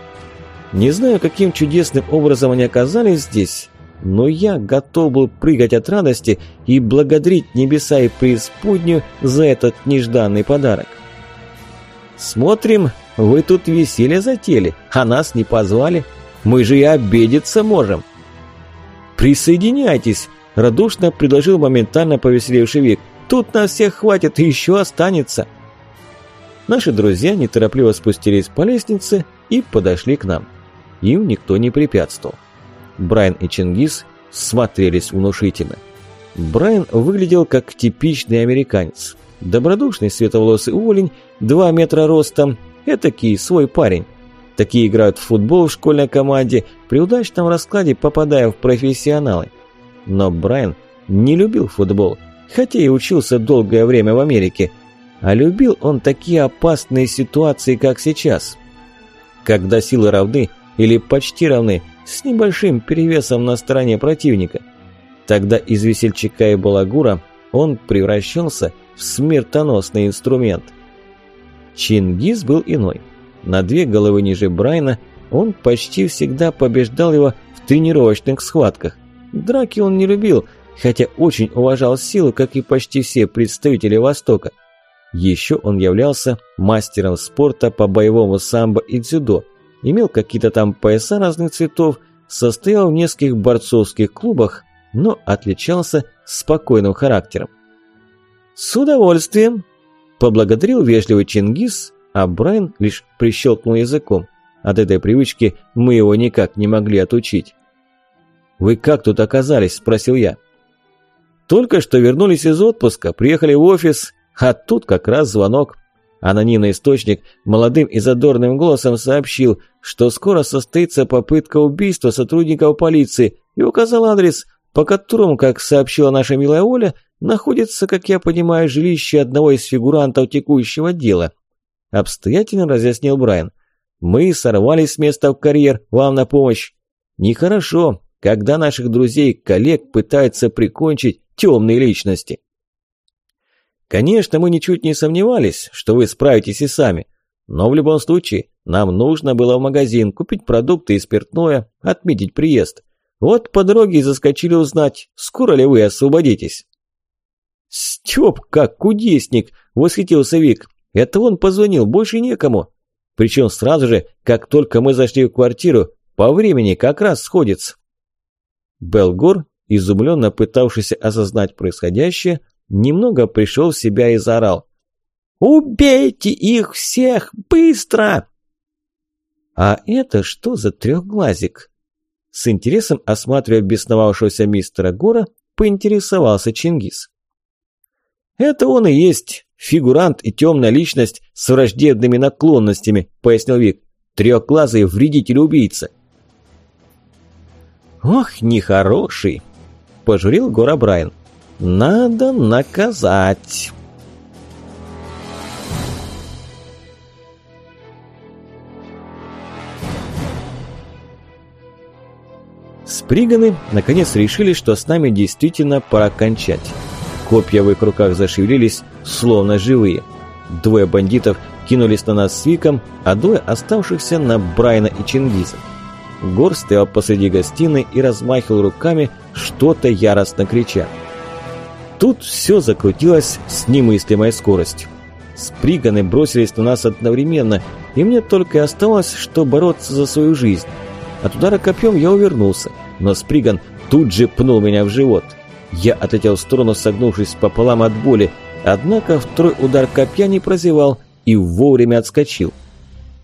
Не знаю, каким чудесным образом они оказались здесь, но я готов был прыгать от радости и благодарить небеса и преисподнюю за этот нежданный подарок. «Смотрим, вы тут веселье затели, а нас не позвали. Мы же и обидеться можем». «Присоединяйтесь», – радушно предложил моментально повеселевший Вик. «Тут нас всех хватит и еще останется». Наши друзья неторопливо спустились по лестнице и подошли к нам. Им никто не препятствовал. Брайан и Чингис смотрелись внушительно. Брайан выглядел как типичный американец. Добродушный светловолосый уволень, 2 метра ростом, этакий свой парень. Такие играют в футбол в школьной команде, при удачном раскладе попадая в профессионалы. Но Брайан не любил футбол, хотя и учился долгое время в Америке. А любил он такие опасные ситуации, как сейчас. Когда силы равны или почти равны, с небольшим перевесом на стороне противника. Тогда из весельчака и балагура он превращался в смертоносный инструмент. Чингис был иной. На две головы ниже Брайна он почти всегда побеждал его в тренировочных схватках. Драки он не любил, хотя очень уважал силу, как и почти все представители Востока. Еще он являлся мастером спорта по боевому самбо и дзюдо, имел какие-то там пояса разных цветов, состоял в нескольких борцовских клубах, но отличался спокойным характером. «С удовольствием!» – поблагодарил вежливый Чингис, а Брайан лишь прищелкнул языком. От этой привычки мы его никак не могли отучить. «Вы как тут оказались?» – спросил я. «Только что вернулись из отпуска, приехали в офис, а тут как раз звонок». Анонимный источник молодым и задорным голосом сообщил, что скоро состоится попытка убийства сотрудников полиции и указал адрес, по которому, как сообщила наша милая Оля, находится, как я понимаю, жилище одного из фигурантов текущего дела. Обстоятельно разъяснил Брайан. Мы сорвались с места в карьер, вам на помощь. Нехорошо, когда наших друзей-коллег пытаются прикончить темные личности. Конечно, мы ничуть не сомневались, что вы справитесь и сами. Но в любом случае, нам нужно было в магазин купить продукты и спиртное, отметить приезд. Вот по дороге и заскочили узнать, скоро ли вы освободитесь. «Стёп, как кудесник!» – восхитился Вик. «Это он позвонил, больше некому. Причем сразу же, как только мы зашли в квартиру, по времени как раз сходится». Белгор, изумленно пытавшийся осознать происходящее, немного пришел в себя и заорал. «Убейте их всех! Быстро!» «А это что за трехглазик?» С интересом осматривая бесновавшегося мистера Гора, поинтересовался Чингис. «Это он и есть, фигурант и темная личность с враждебными наклонностями», – пояснил Вик. «Трехглазый вредитель-убийца». «Ох, нехороший!» – пожурил Гора Брайан. «Надо наказать!» Сприганы наконец решили, что с нами действительно пора кончать. Копья в их руках зашевелились, словно живые. Двое бандитов кинулись на нас с Виком, а двое оставшихся на Брайна и Чингиза. Гор стоял посреди гостиной и размахивал руками, что-то яростно крича. Тут все закрутилось с немыслимой скоростью. Сприганы бросились на нас одновременно, и мне только и оставалось, что бороться за свою жизнь. От удара копьем я увернулся, но Сприган тут же пнул меня в живот. Я отлетел в сторону, согнувшись пополам от боли, однако второй удар копья не прозевал и вовремя отскочил.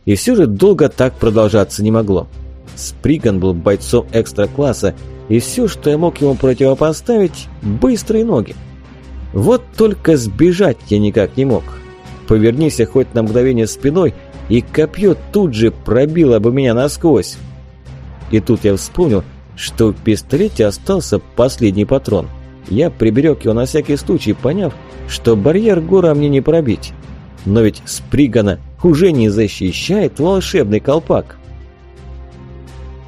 И все же долго так продолжаться не могло. Сприган был бойцом экстра-класса, и все, что я мог ему противопоставить – быстрые ноги. Вот только сбежать я никак не мог. Повернись хоть на мгновение спиной, и копье тут же пробило бы меня насквозь. И тут я вспомнил, что в пистолете остался последний патрон. Я приберег его на всякий случай, поняв, что барьер гора мне не пробить. Но ведь Спригана уже не защищает волшебный колпак.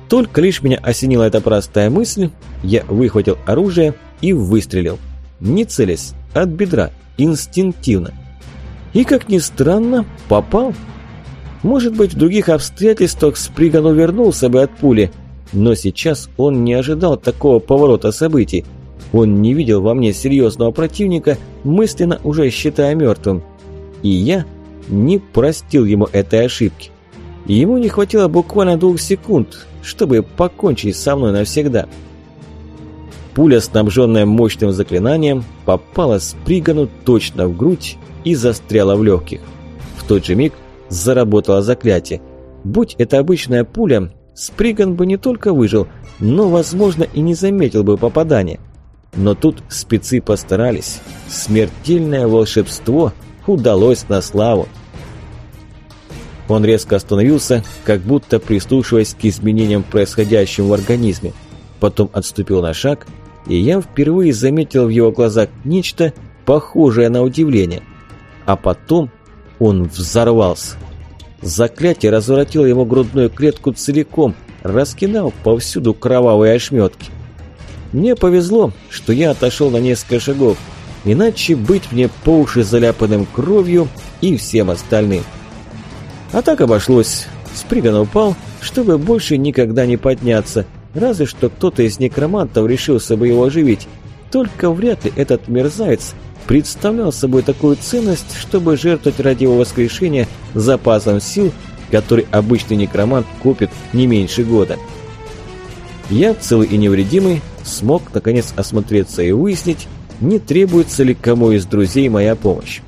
Только лишь меня осенила эта простая мысль, я выхватил оружие и выстрелил. Не целясь, от бедра, инстинктивно. И, как ни странно, попал. Может быть, в других обстоятельствах Сприган увернулся бы от пули, но сейчас он не ожидал такого поворота событий. Он не видел во мне серьезного противника, мысленно уже считая мертвым. И я не простил ему этой ошибки. Ему не хватило буквально двух секунд, чтобы покончить со мной навсегда. Пуля, снабженная мощным заклинанием, попала Спригану точно в грудь и застряла в легких. В тот же миг заработало заклятие. Будь это обычная пуля, Сприган бы не только выжил, но, возможно, и не заметил бы попадания. Но тут спецы постарались. Смертельное волшебство удалось на славу. Он резко остановился, как будто прислушиваясь к изменениям, происходящим в организме. Потом отступил на шаг, и я впервые заметил в его глазах нечто похожее на удивление. А потом он взорвался. Заклятие разворотило ему грудную клетку целиком, раскидав повсюду кровавые ошметки. Мне повезло, что я отошел на несколько шагов, иначе быть мне по уши заляпанным кровью и всем остальным. А так обошлось. Сприган упал, чтобы больше никогда не подняться, разве что кто-то из некромантов решился бы его оживить. Только вряд ли этот мерзавец представлял собой такую ценность, чтобы жертвовать ради его воскрешения запасом сил, который обычный некромант купит не меньше года. Я, целый и невредимый, смог наконец осмотреться и выяснить, не требуется ли кому из друзей моя помощь.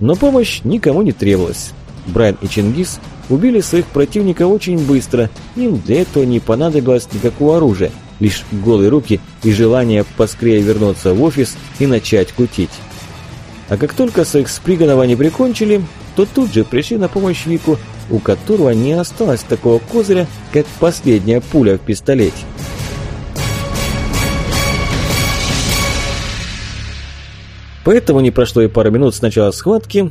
Но помощь никому не требовалась. Брайан и Чингис убили своих противников очень быстро, им для этого не понадобилось никакого оружия – лишь голые руки и желание поскорее вернуться в офис и начать кутить. А как только своих сприганов они прикончили, то тут же пришли на помощь Вику, у которого не осталось такого козыря, как последняя пуля в пистолете. Поэтому не прошло и пару минут с начала схватки,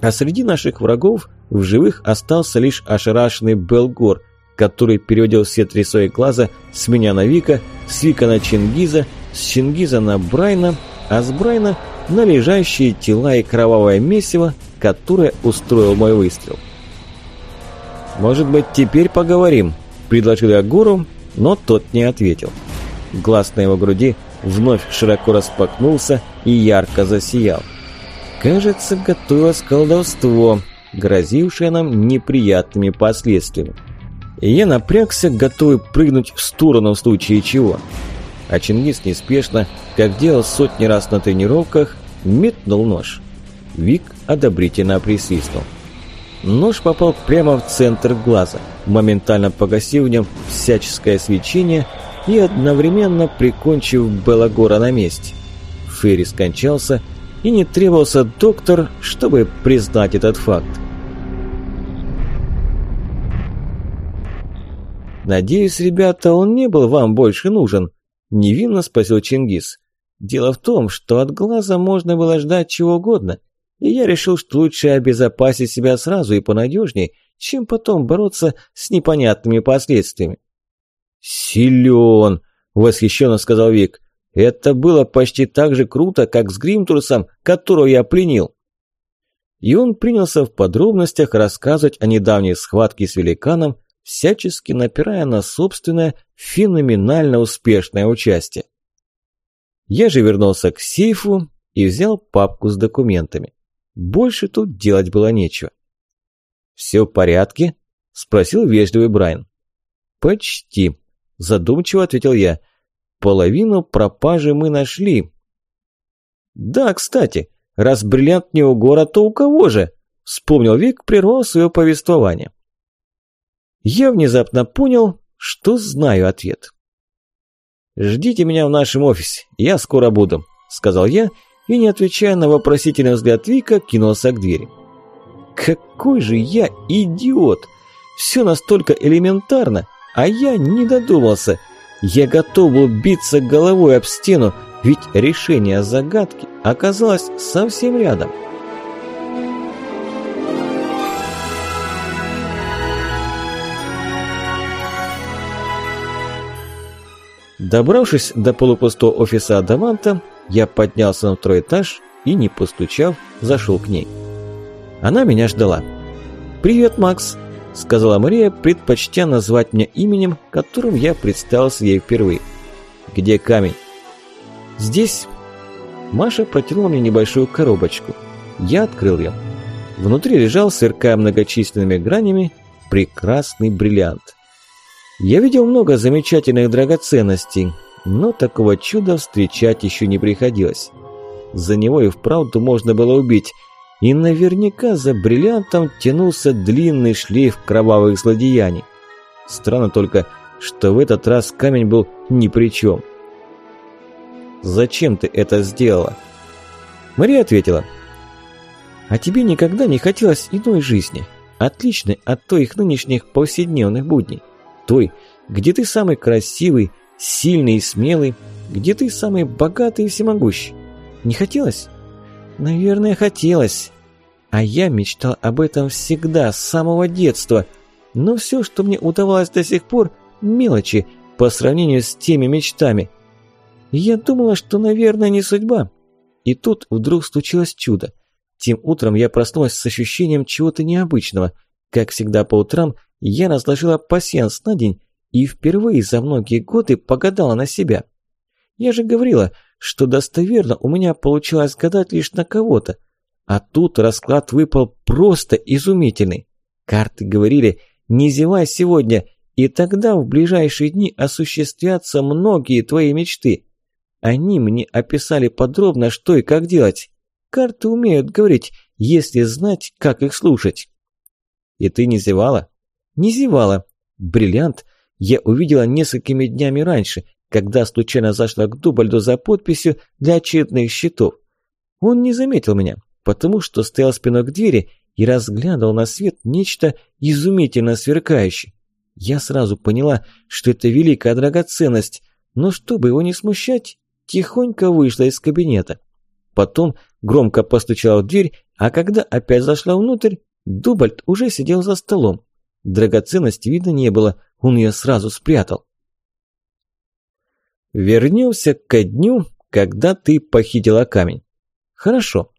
а среди наших врагов в живых остался лишь ошарашенный Белгор, который переводил все три своих глаза с меня на Вика, с Вика на Чингиза, с Чингиза на Брайна, а с Брайна на лежащие тела и кровавое месиво, которое устроил мой выстрел. «Может быть, теперь поговорим?» – предложил я Гуру, но тот не ответил. Глаз на его груди вновь широко распахнулся и ярко засиял. Кажется, готовилось колдовство, грозившее нам неприятными последствиями я напрягся, готовый прыгнуть в сторону в случае чего. А Чингис неспешно, как делал сотни раз на тренировках, метнул нож. Вик одобрительно присвистнул. Нож попал прямо в центр глаза, моментально погасив в нем всяческое свечение и одновременно прикончив Белагора на месте. Ферри скончался, и не требовался доктор, чтобы признать этот факт. «Надеюсь, ребята, он не был вам больше нужен», – невинно спросил Чингис. «Дело в том, что от глаза можно было ждать чего угодно, и я решил, что лучше обезопасить себя сразу и понадежней, чем потом бороться с непонятными последствиями». «Силен!» – восхищенно сказал Вик. «Это было почти так же круто, как с Гримтурсом, которого я пленил». И он принялся в подробностях рассказывать о недавней схватке с великаном, всячески напирая на собственное феноменально успешное участие. Я же вернулся к сейфу и взял папку с документами. Больше тут делать было нечего. «Все в порядке?» – спросил вежливый Брайан. «Почти», – задумчиво ответил я. «Половину пропажи мы нашли». «Да, кстати, раз бриллиант не у гора, то у кого же?» – вспомнил Вик, прервал свое повествование. Я внезапно понял, что знаю ответ. «Ждите меня в нашем офисе, я скоро буду», – сказал я и, не отвечая на вопросительный взгляд Вика, кинулся к двери. «Какой же я идиот! Все настолько элементарно, а я не додумался. Я готов был биться головой об стену, ведь решение загадки оказалось совсем рядом». Добравшись до полупустого офиса Адаманта, я поднялся на второй этаж и, не постучав, зашел к ней. Она меня ждала. «Привет, Макс», – сказала Мария, предпочтя назвать меня именем, которым я представился ей впервые. «Где камень?» «Здесь». Маша протянула мне небольшую коробочку. Я открыл ее. Внутри лежал, сверкая многочисленными гранями, прекрасный бриллиант – я видел много замечательных драгоценностей, но такого чуда встречать еще не приходилось. За него и вправду можно было убить, и наверняка за бриллиантом тянулся длинный шлейф кровавых злодеяний. Странно только, что в этот раз камень был ни при чем. «Зачем ты это сделала?» Мария ответила. «А тебе никогда не хотелось иной жизни, отличной от той их нынешних повседневных будней той, где ты самый красивый, сильный и смелый, где ты самый богатый и всемогущий. Не хотелось? Наверное, хотелось. А я мечтал об этом всегда, с самого детства. Но все, что мне удавалось до сих пор, мелочи по сравнению с теми мечтами. Я думала, что, наверное, не судьба. И тут вдруг случилось чудо. Тем утром я проснулась с ощущением чего-то необычного. Как всегда по утрам, я разложила пасьянс на день и впервые за многие годы погадала на себя. Я же говорила, что достоверно у меня получилось гадать лишь на кого-то. А тут расклад выпал просто изумительный. Карты говорили «не зевай сегодня», и тогда в ближайшие дни осуществятся многие твои мечты. Они мне описали подробно, что и как делать. Карты умеют говорить, если знать, как их слушать. И ты не зевала? Не зевала. Бриллиант я увидела несколькими днями раньше, когда случайно зашла к Дубальду за подписью для очередных счетов. Он не заметил меня, потому что стоял спиной к двери и разглядывал на свет нечто изумительно сверкающее. Я сразу поняла, что это великая драгоценность, но чтобы его не смущать, тихонько вышла из кабинета. Потом громко постучала в дверь, а когда опять зашла внутрь, Дубальд уже сидел за столом. Драгоценности видно не было, он ее сразу спрятал. Вернемся ко дню, когда ты похитила камень. Хорошо.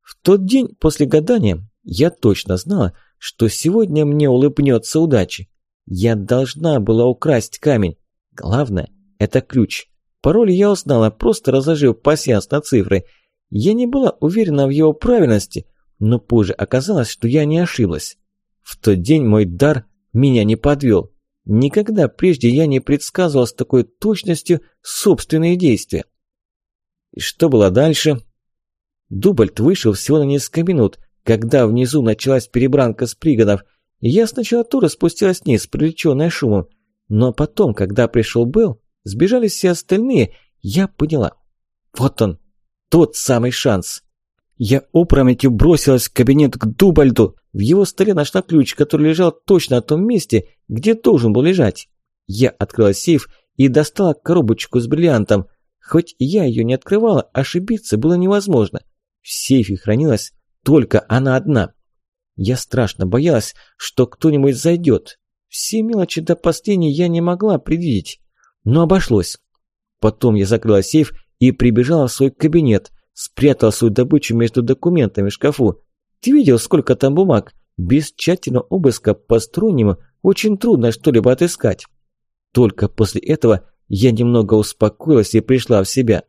В тот день после гадания я точно знала, что сегодня мне улыбнется удача. Я должна была украсть камень. Главное – это ключ. Пароль я узнала, просто разложив пасьянс на цифры. Я не была уверена в его правильности, но позже оказалось, что я не ошиблась. В тот день мой дар меня не подвел. Никогда прежде я не предсказывал с такой точностью собственные действия. И что было дальше? Дубальт вышел всего на несколько минут, когда внизу началась перебранка с приганов, и я сначала тоже спустилась вниз, привлеченная шумом. Но потом, когда пришел Белл, сбежали все остальные, я поняла. Вот он, тот самый шанс. Я опрометью бросилась в кабинет к Дубальду. В его столе нашла ключ, который лежал точно на том месте, где должен был лежать. Я открыла сейф и достала коробочку с бриллиантом. Хоть я ее не открывала, ошибиться было невозможно. В сейфе хранилась только она одна. Я страшно боялась, что кто-нибудь зайдет. Все мелочи до последней я не могла предвидеть. Но обошлось. Потом я закрыла сейф и прибежала в свой кабинет, спрятала свою добычу между документами в шкафу. Ты видел, сколько там бумаг? Без тщательного обыска постороннему очень трудно что-либо отыскать. Только после этого я немного успокоилась и пришла в себя.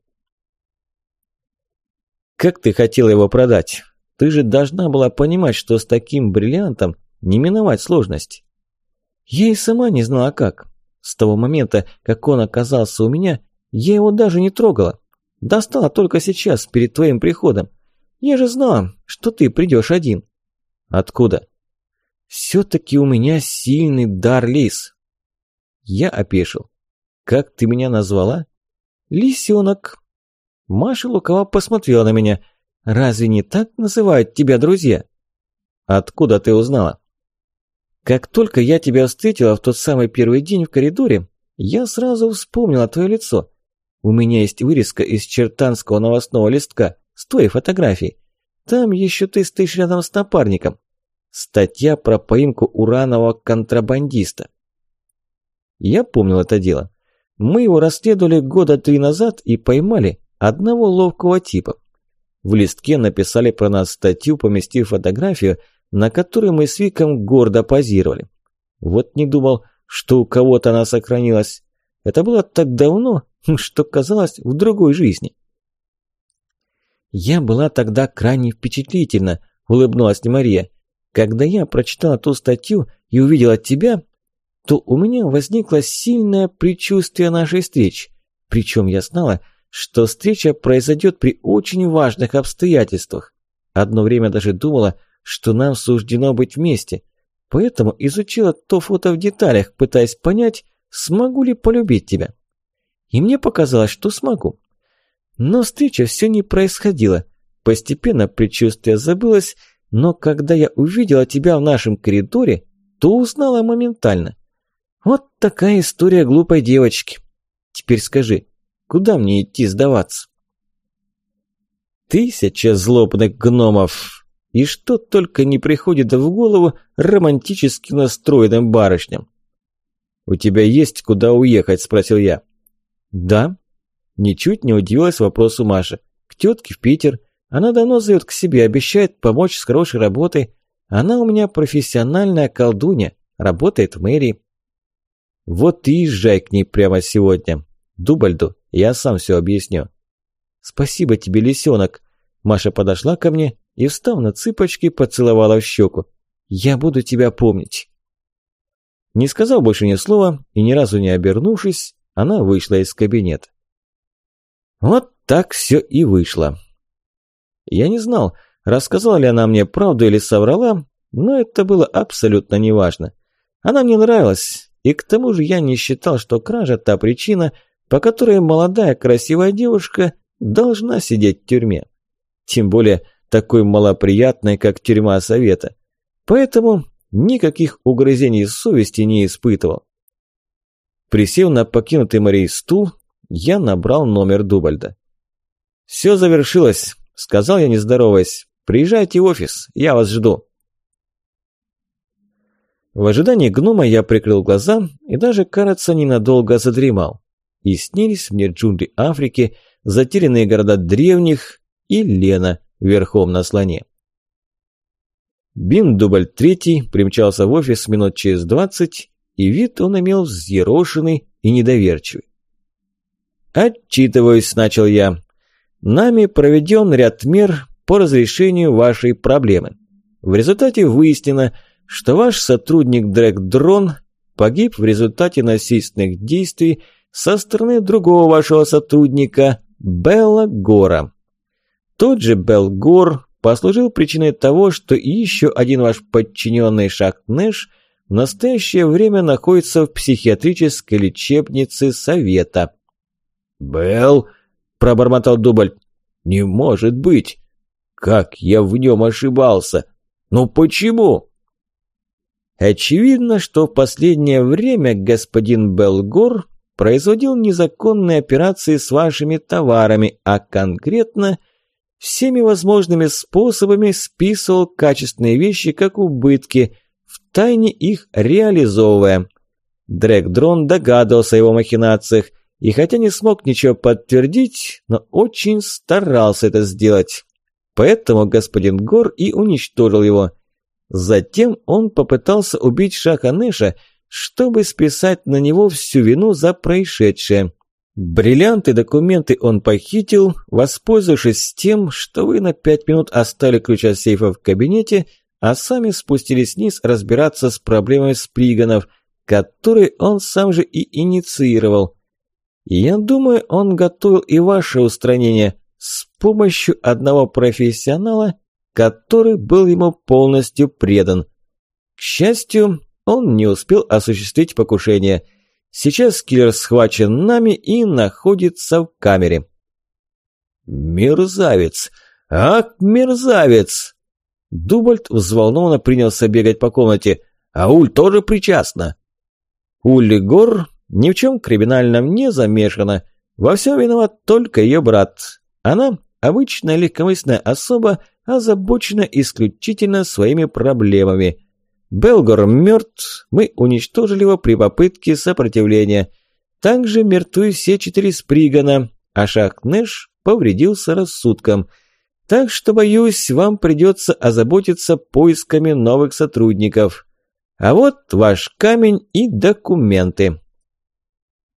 «Как ты хотела его продать? Ты же должна была понимать, что с таким бриллиантом не миновать сложность». Я и сама не знала как. С того момента, как он оказался у меня, я его даже не трогала. Достала только сейчас, перед твоим приходом. Я же знала, что ты придешь один. Откуда? Все-таки у меня сильный дар лис. Я опешил. Как ты меня назвала? Лисенок. Маша лукаво посмотрела на меня. Разве не так называют тебя друзья? Откуда ты узнала? Как только я тебя встретила в тот самый первый день в коридоре, я сразу вспомнила твое лицо. У меня есть вырезка из чертанского новостного листка с твоей фотографией. Там еще ты стоишь рядом с напарником. Статья про поимку уранового контрабандиста. Я помнил это дело. Мы его расследовали года три назад и поймали одного ловкого типа. В листке написали про нас статью, поместив фотографию, на которой мы с Виком гордо позировали. Вот не думал, что у кого-то она сохранилась. Это было так давно, что казалось в другой жизни. «Я была тогда крайне впечатлительна», – улыбнулась Мария. «Когда я прочитала ту статью и увидела тебя, то у меня возникло сильное предчувствие нашей встречи. Причем я знала, что встреча произойдет при очень важных обстоятельствах. Одно время даже думала, что нам суждено быть вместе, поэтому изучила то фото в деталях, пытаясь понять, смогу ли полюбить тебя. И мне показалось, что смогу. Но встреча все не происходила. Постепенно предчувствие забылось, но когда я увидела тебя в нашем коридоре, то узнала моментально. Вот такая история глупой девочки. Теперь скажи, куда мне идти сдаваться? Тысяча злобных гномов. И что только не приходит в голову романтически настроенным барышням. «У тебя есть куда уехать?» – спросил я. «Да». Ничуть не удивилась вопросу Маша. «К тетке в Питер. Она давно зовет к себе, обещает помочь с хорошей работой. Она у меня профессиональная колдунья, работает в мэрии». «Вот и езжай к ней прямо сегодня. Дубальду, я сам все объясню». «Спасибо тебе, лисенок». Маша подошла ко мне и, встав на цыпочки, поцеловала в щеку. «Я буду тебя помнить». Не сказав больше ни слова и ни разу не обернувшись, она вышла из кабинета. Вот так все и вышло. Я не знал, рассказала ли она мне правду или соврала, но это было абсолютно неважно. Она мне нравилась, и к тому же я не считал, что кража – та причина, по которой молодая красивая девушка должна сидеть в тюрьме. Тем более такой малоприятной, как тюрьма совета. Поэтому никаких угрызений совести не испытывал. Присев на покинутый Марией стул, я набрал номер Дубальда. «Все завершилось», — сказал я, не здороваясь. «Приезжайте в офис, я вас жду». В ожидании гнома я прикрыл глаза и даже, кажется, ненадолго задремал. И снились мне джунгли Африки, затерянные города древних и Лена верхом на слоне. Бин Дубль третий примчался в офис минут через двадцать, и вид он имел взъерошенный и недоверчивый. «Отчитываюсь», – начал я. «Нами проведен ряд мер по разрешению вашей проблемы. В результате выяснено, что ваш сотрудник Дрэк Дрон погиб в результате насильственных действий со стороны другого вашего сотрудника Белла Гора. Тот же Белгор послужил причиной того, что еще один ваш подчиненный Шах Нэш в настоящее время находится в психиатрической лечебнице Совета. «Белл?» – пробормотал Дубль. «Не может быть! Как я в нем ошибался! Ну почему?» Очевидно, что в последнее время господин Белгор производил незаконные операции с вашими товарами, а конкретно всеми возможными способами списывал качественные вещи как убытки, втайне их реализовывая. Дрэгдрон догадывался о его махинациях, и хотя не смог ничего подтвердить, но очень старался это сделать. Поэтому господин Гор и уничтожил его. Затем он попытался убить Шаханеша, чтобы списать на него всю вину за происшедшее. Бриллианты документы он похитил, воспользовавшись тем, что вы на пять минут оставили ключ от сейфа в кабинете, а сами спустились вниз разбираться с проблемой сприганов, которые он сам же и инициировал. Я думаю, он готовил и ваше устранение с помощью одного профессионала, который был ему полностью предан. К счастью, он не успел осуществить покушение. Сейчас киллер схвачен нами и находится в камере. «Мерзавец! Ах, мерзавец!» Дубальд взволнованно принялся бегать по комнате. «А Уль тоже причастна?» Улли Гор ни в чем криминальном не замешана. Во всем виноват только ее брат. Она обычная легкомысленная особа, озабочена исключительно своими проблемами. Белгор мертв, мы уничтожили его при попытке сопротивления. Также мертвы все четыре Спригана, а Шахнеш повредился рассудком. Так что, боюсь, вам придется озаботиться поисками новых сотрудников. А вот ваш камень и документы.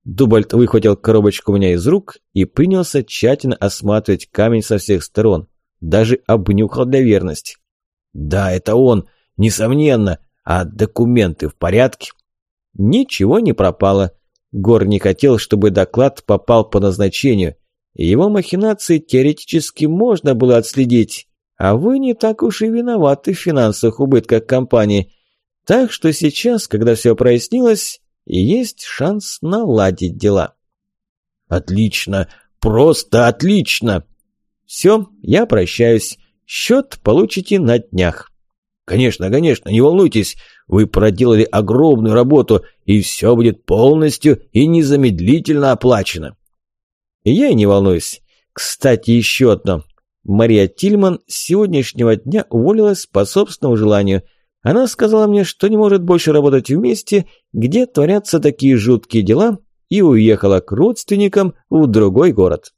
Дубальт выхватил коробочку у меня из рук и принялся тщательно осматривать камень со всех сторон. Даже обнюхал для верности. «Да, это он!» Несомненно. А документы в порядке? Ничего не пропало. Гор не хотел, чтобы доклад попал по назначению. Его махинации теоретически можно было отследить. А вы не так уж и виноваты в финансовых убытках компании. Так что сейчас, когда все прояснилось, есть шанс наладить дела. Отлично, просто отлично. Все, я прощаюсь. Счет получите на днях. Конечно, конечно, не волнуйтесь, вы проделали огромную работу, и все будет полностью и незамедлительно оплачено. Я и не волнуюсь. Кстати, еще одно. Мария Тильман с сегодняшнего дня уволилась по собственному желанию. Она сказала мне, что не может больше работать в месте, где творятся такие жуткие дела, и уехала к родственникам в другой город.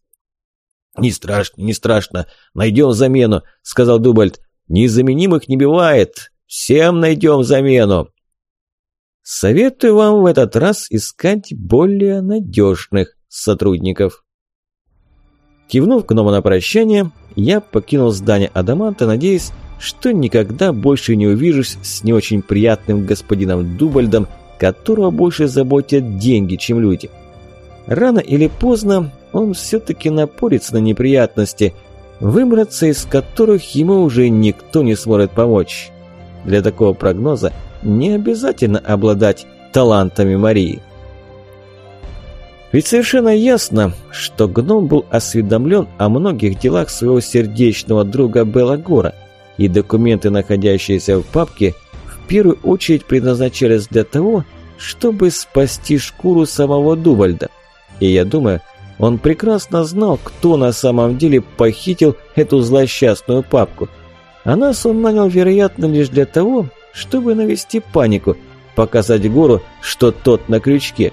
«Не страшно, не страшно, найдем замену», — сказал Дубальд. Незаменимых не бывает. Всем найдем замену. Советую вам в этот раз искать более надежных сотрудников. Кивнув гнома на прощание, я покинул здание Адаманта, надеясь, что никогда больше не увижусь с не очень приятным господином Дубальдом, которого больше заботят деньги, чем люди. Рано или поздно он все-таки напорится на неприятности – выбраться из которых ему уже никто не сможет помочь. Для такого прогноза не обязательно обладать талантами Марии. Ведь совершенно ясно, что гном был осведомлен о многих делах своего сердечного друга Белагора, и документы, находящиеся в папке, в первую очередь предназначались для того, чтобы спасти шкуру самого Дувальда. И я думаю, он прекрасно знал, кто на самом деле похитил эту злосчастную папку. А нас он нанял, вероятно, лишь для того, чтобы навести панику, показать Гору, что тот на крючке.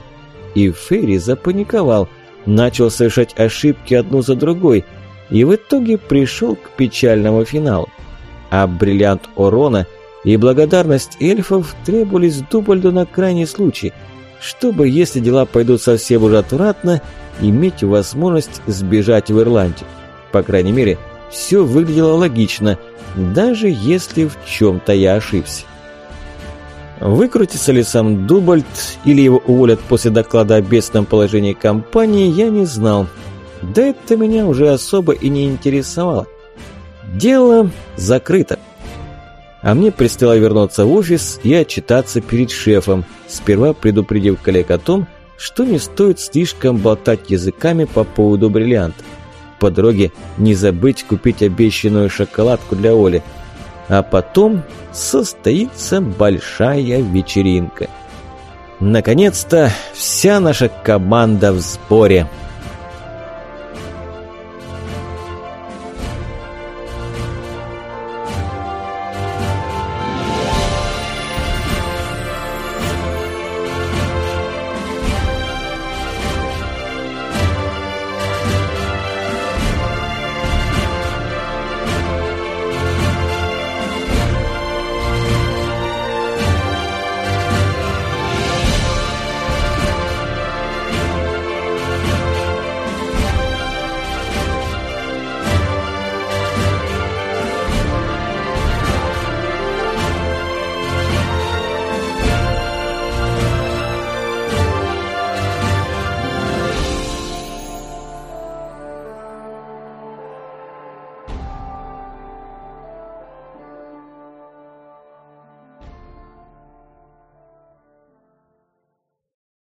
И Ферри запаниковал, начал совершать ошибки одну за другой, и в итоге пришел к печальному финалу. А бриллиант Орона и благодарность эльфов требовались Дубальду на крайний случай, чтобы, если дела пойдут совсем уже отвратно, иметь возможность сбежать в Ирландию. По крайней мере, все выглядело логично, даже если в чем-то я ошибся. Выкрутится ли сам Дубальд или его уволят после доклада о бедственном положении компании, я не знал. Да это меня уже особо и не интересовало. Дело закрыто. А мне предстояло вернуться в офис и отчитаться перед шефом, сперва предупредив коллег о том, что не стоит слишком болтать языками по поводу бриллианта. По дороге не забыть купить обещанную шоколадку для Оли. А потом состоится большая вечеринка. Наконец-то вся наша команда в сборе.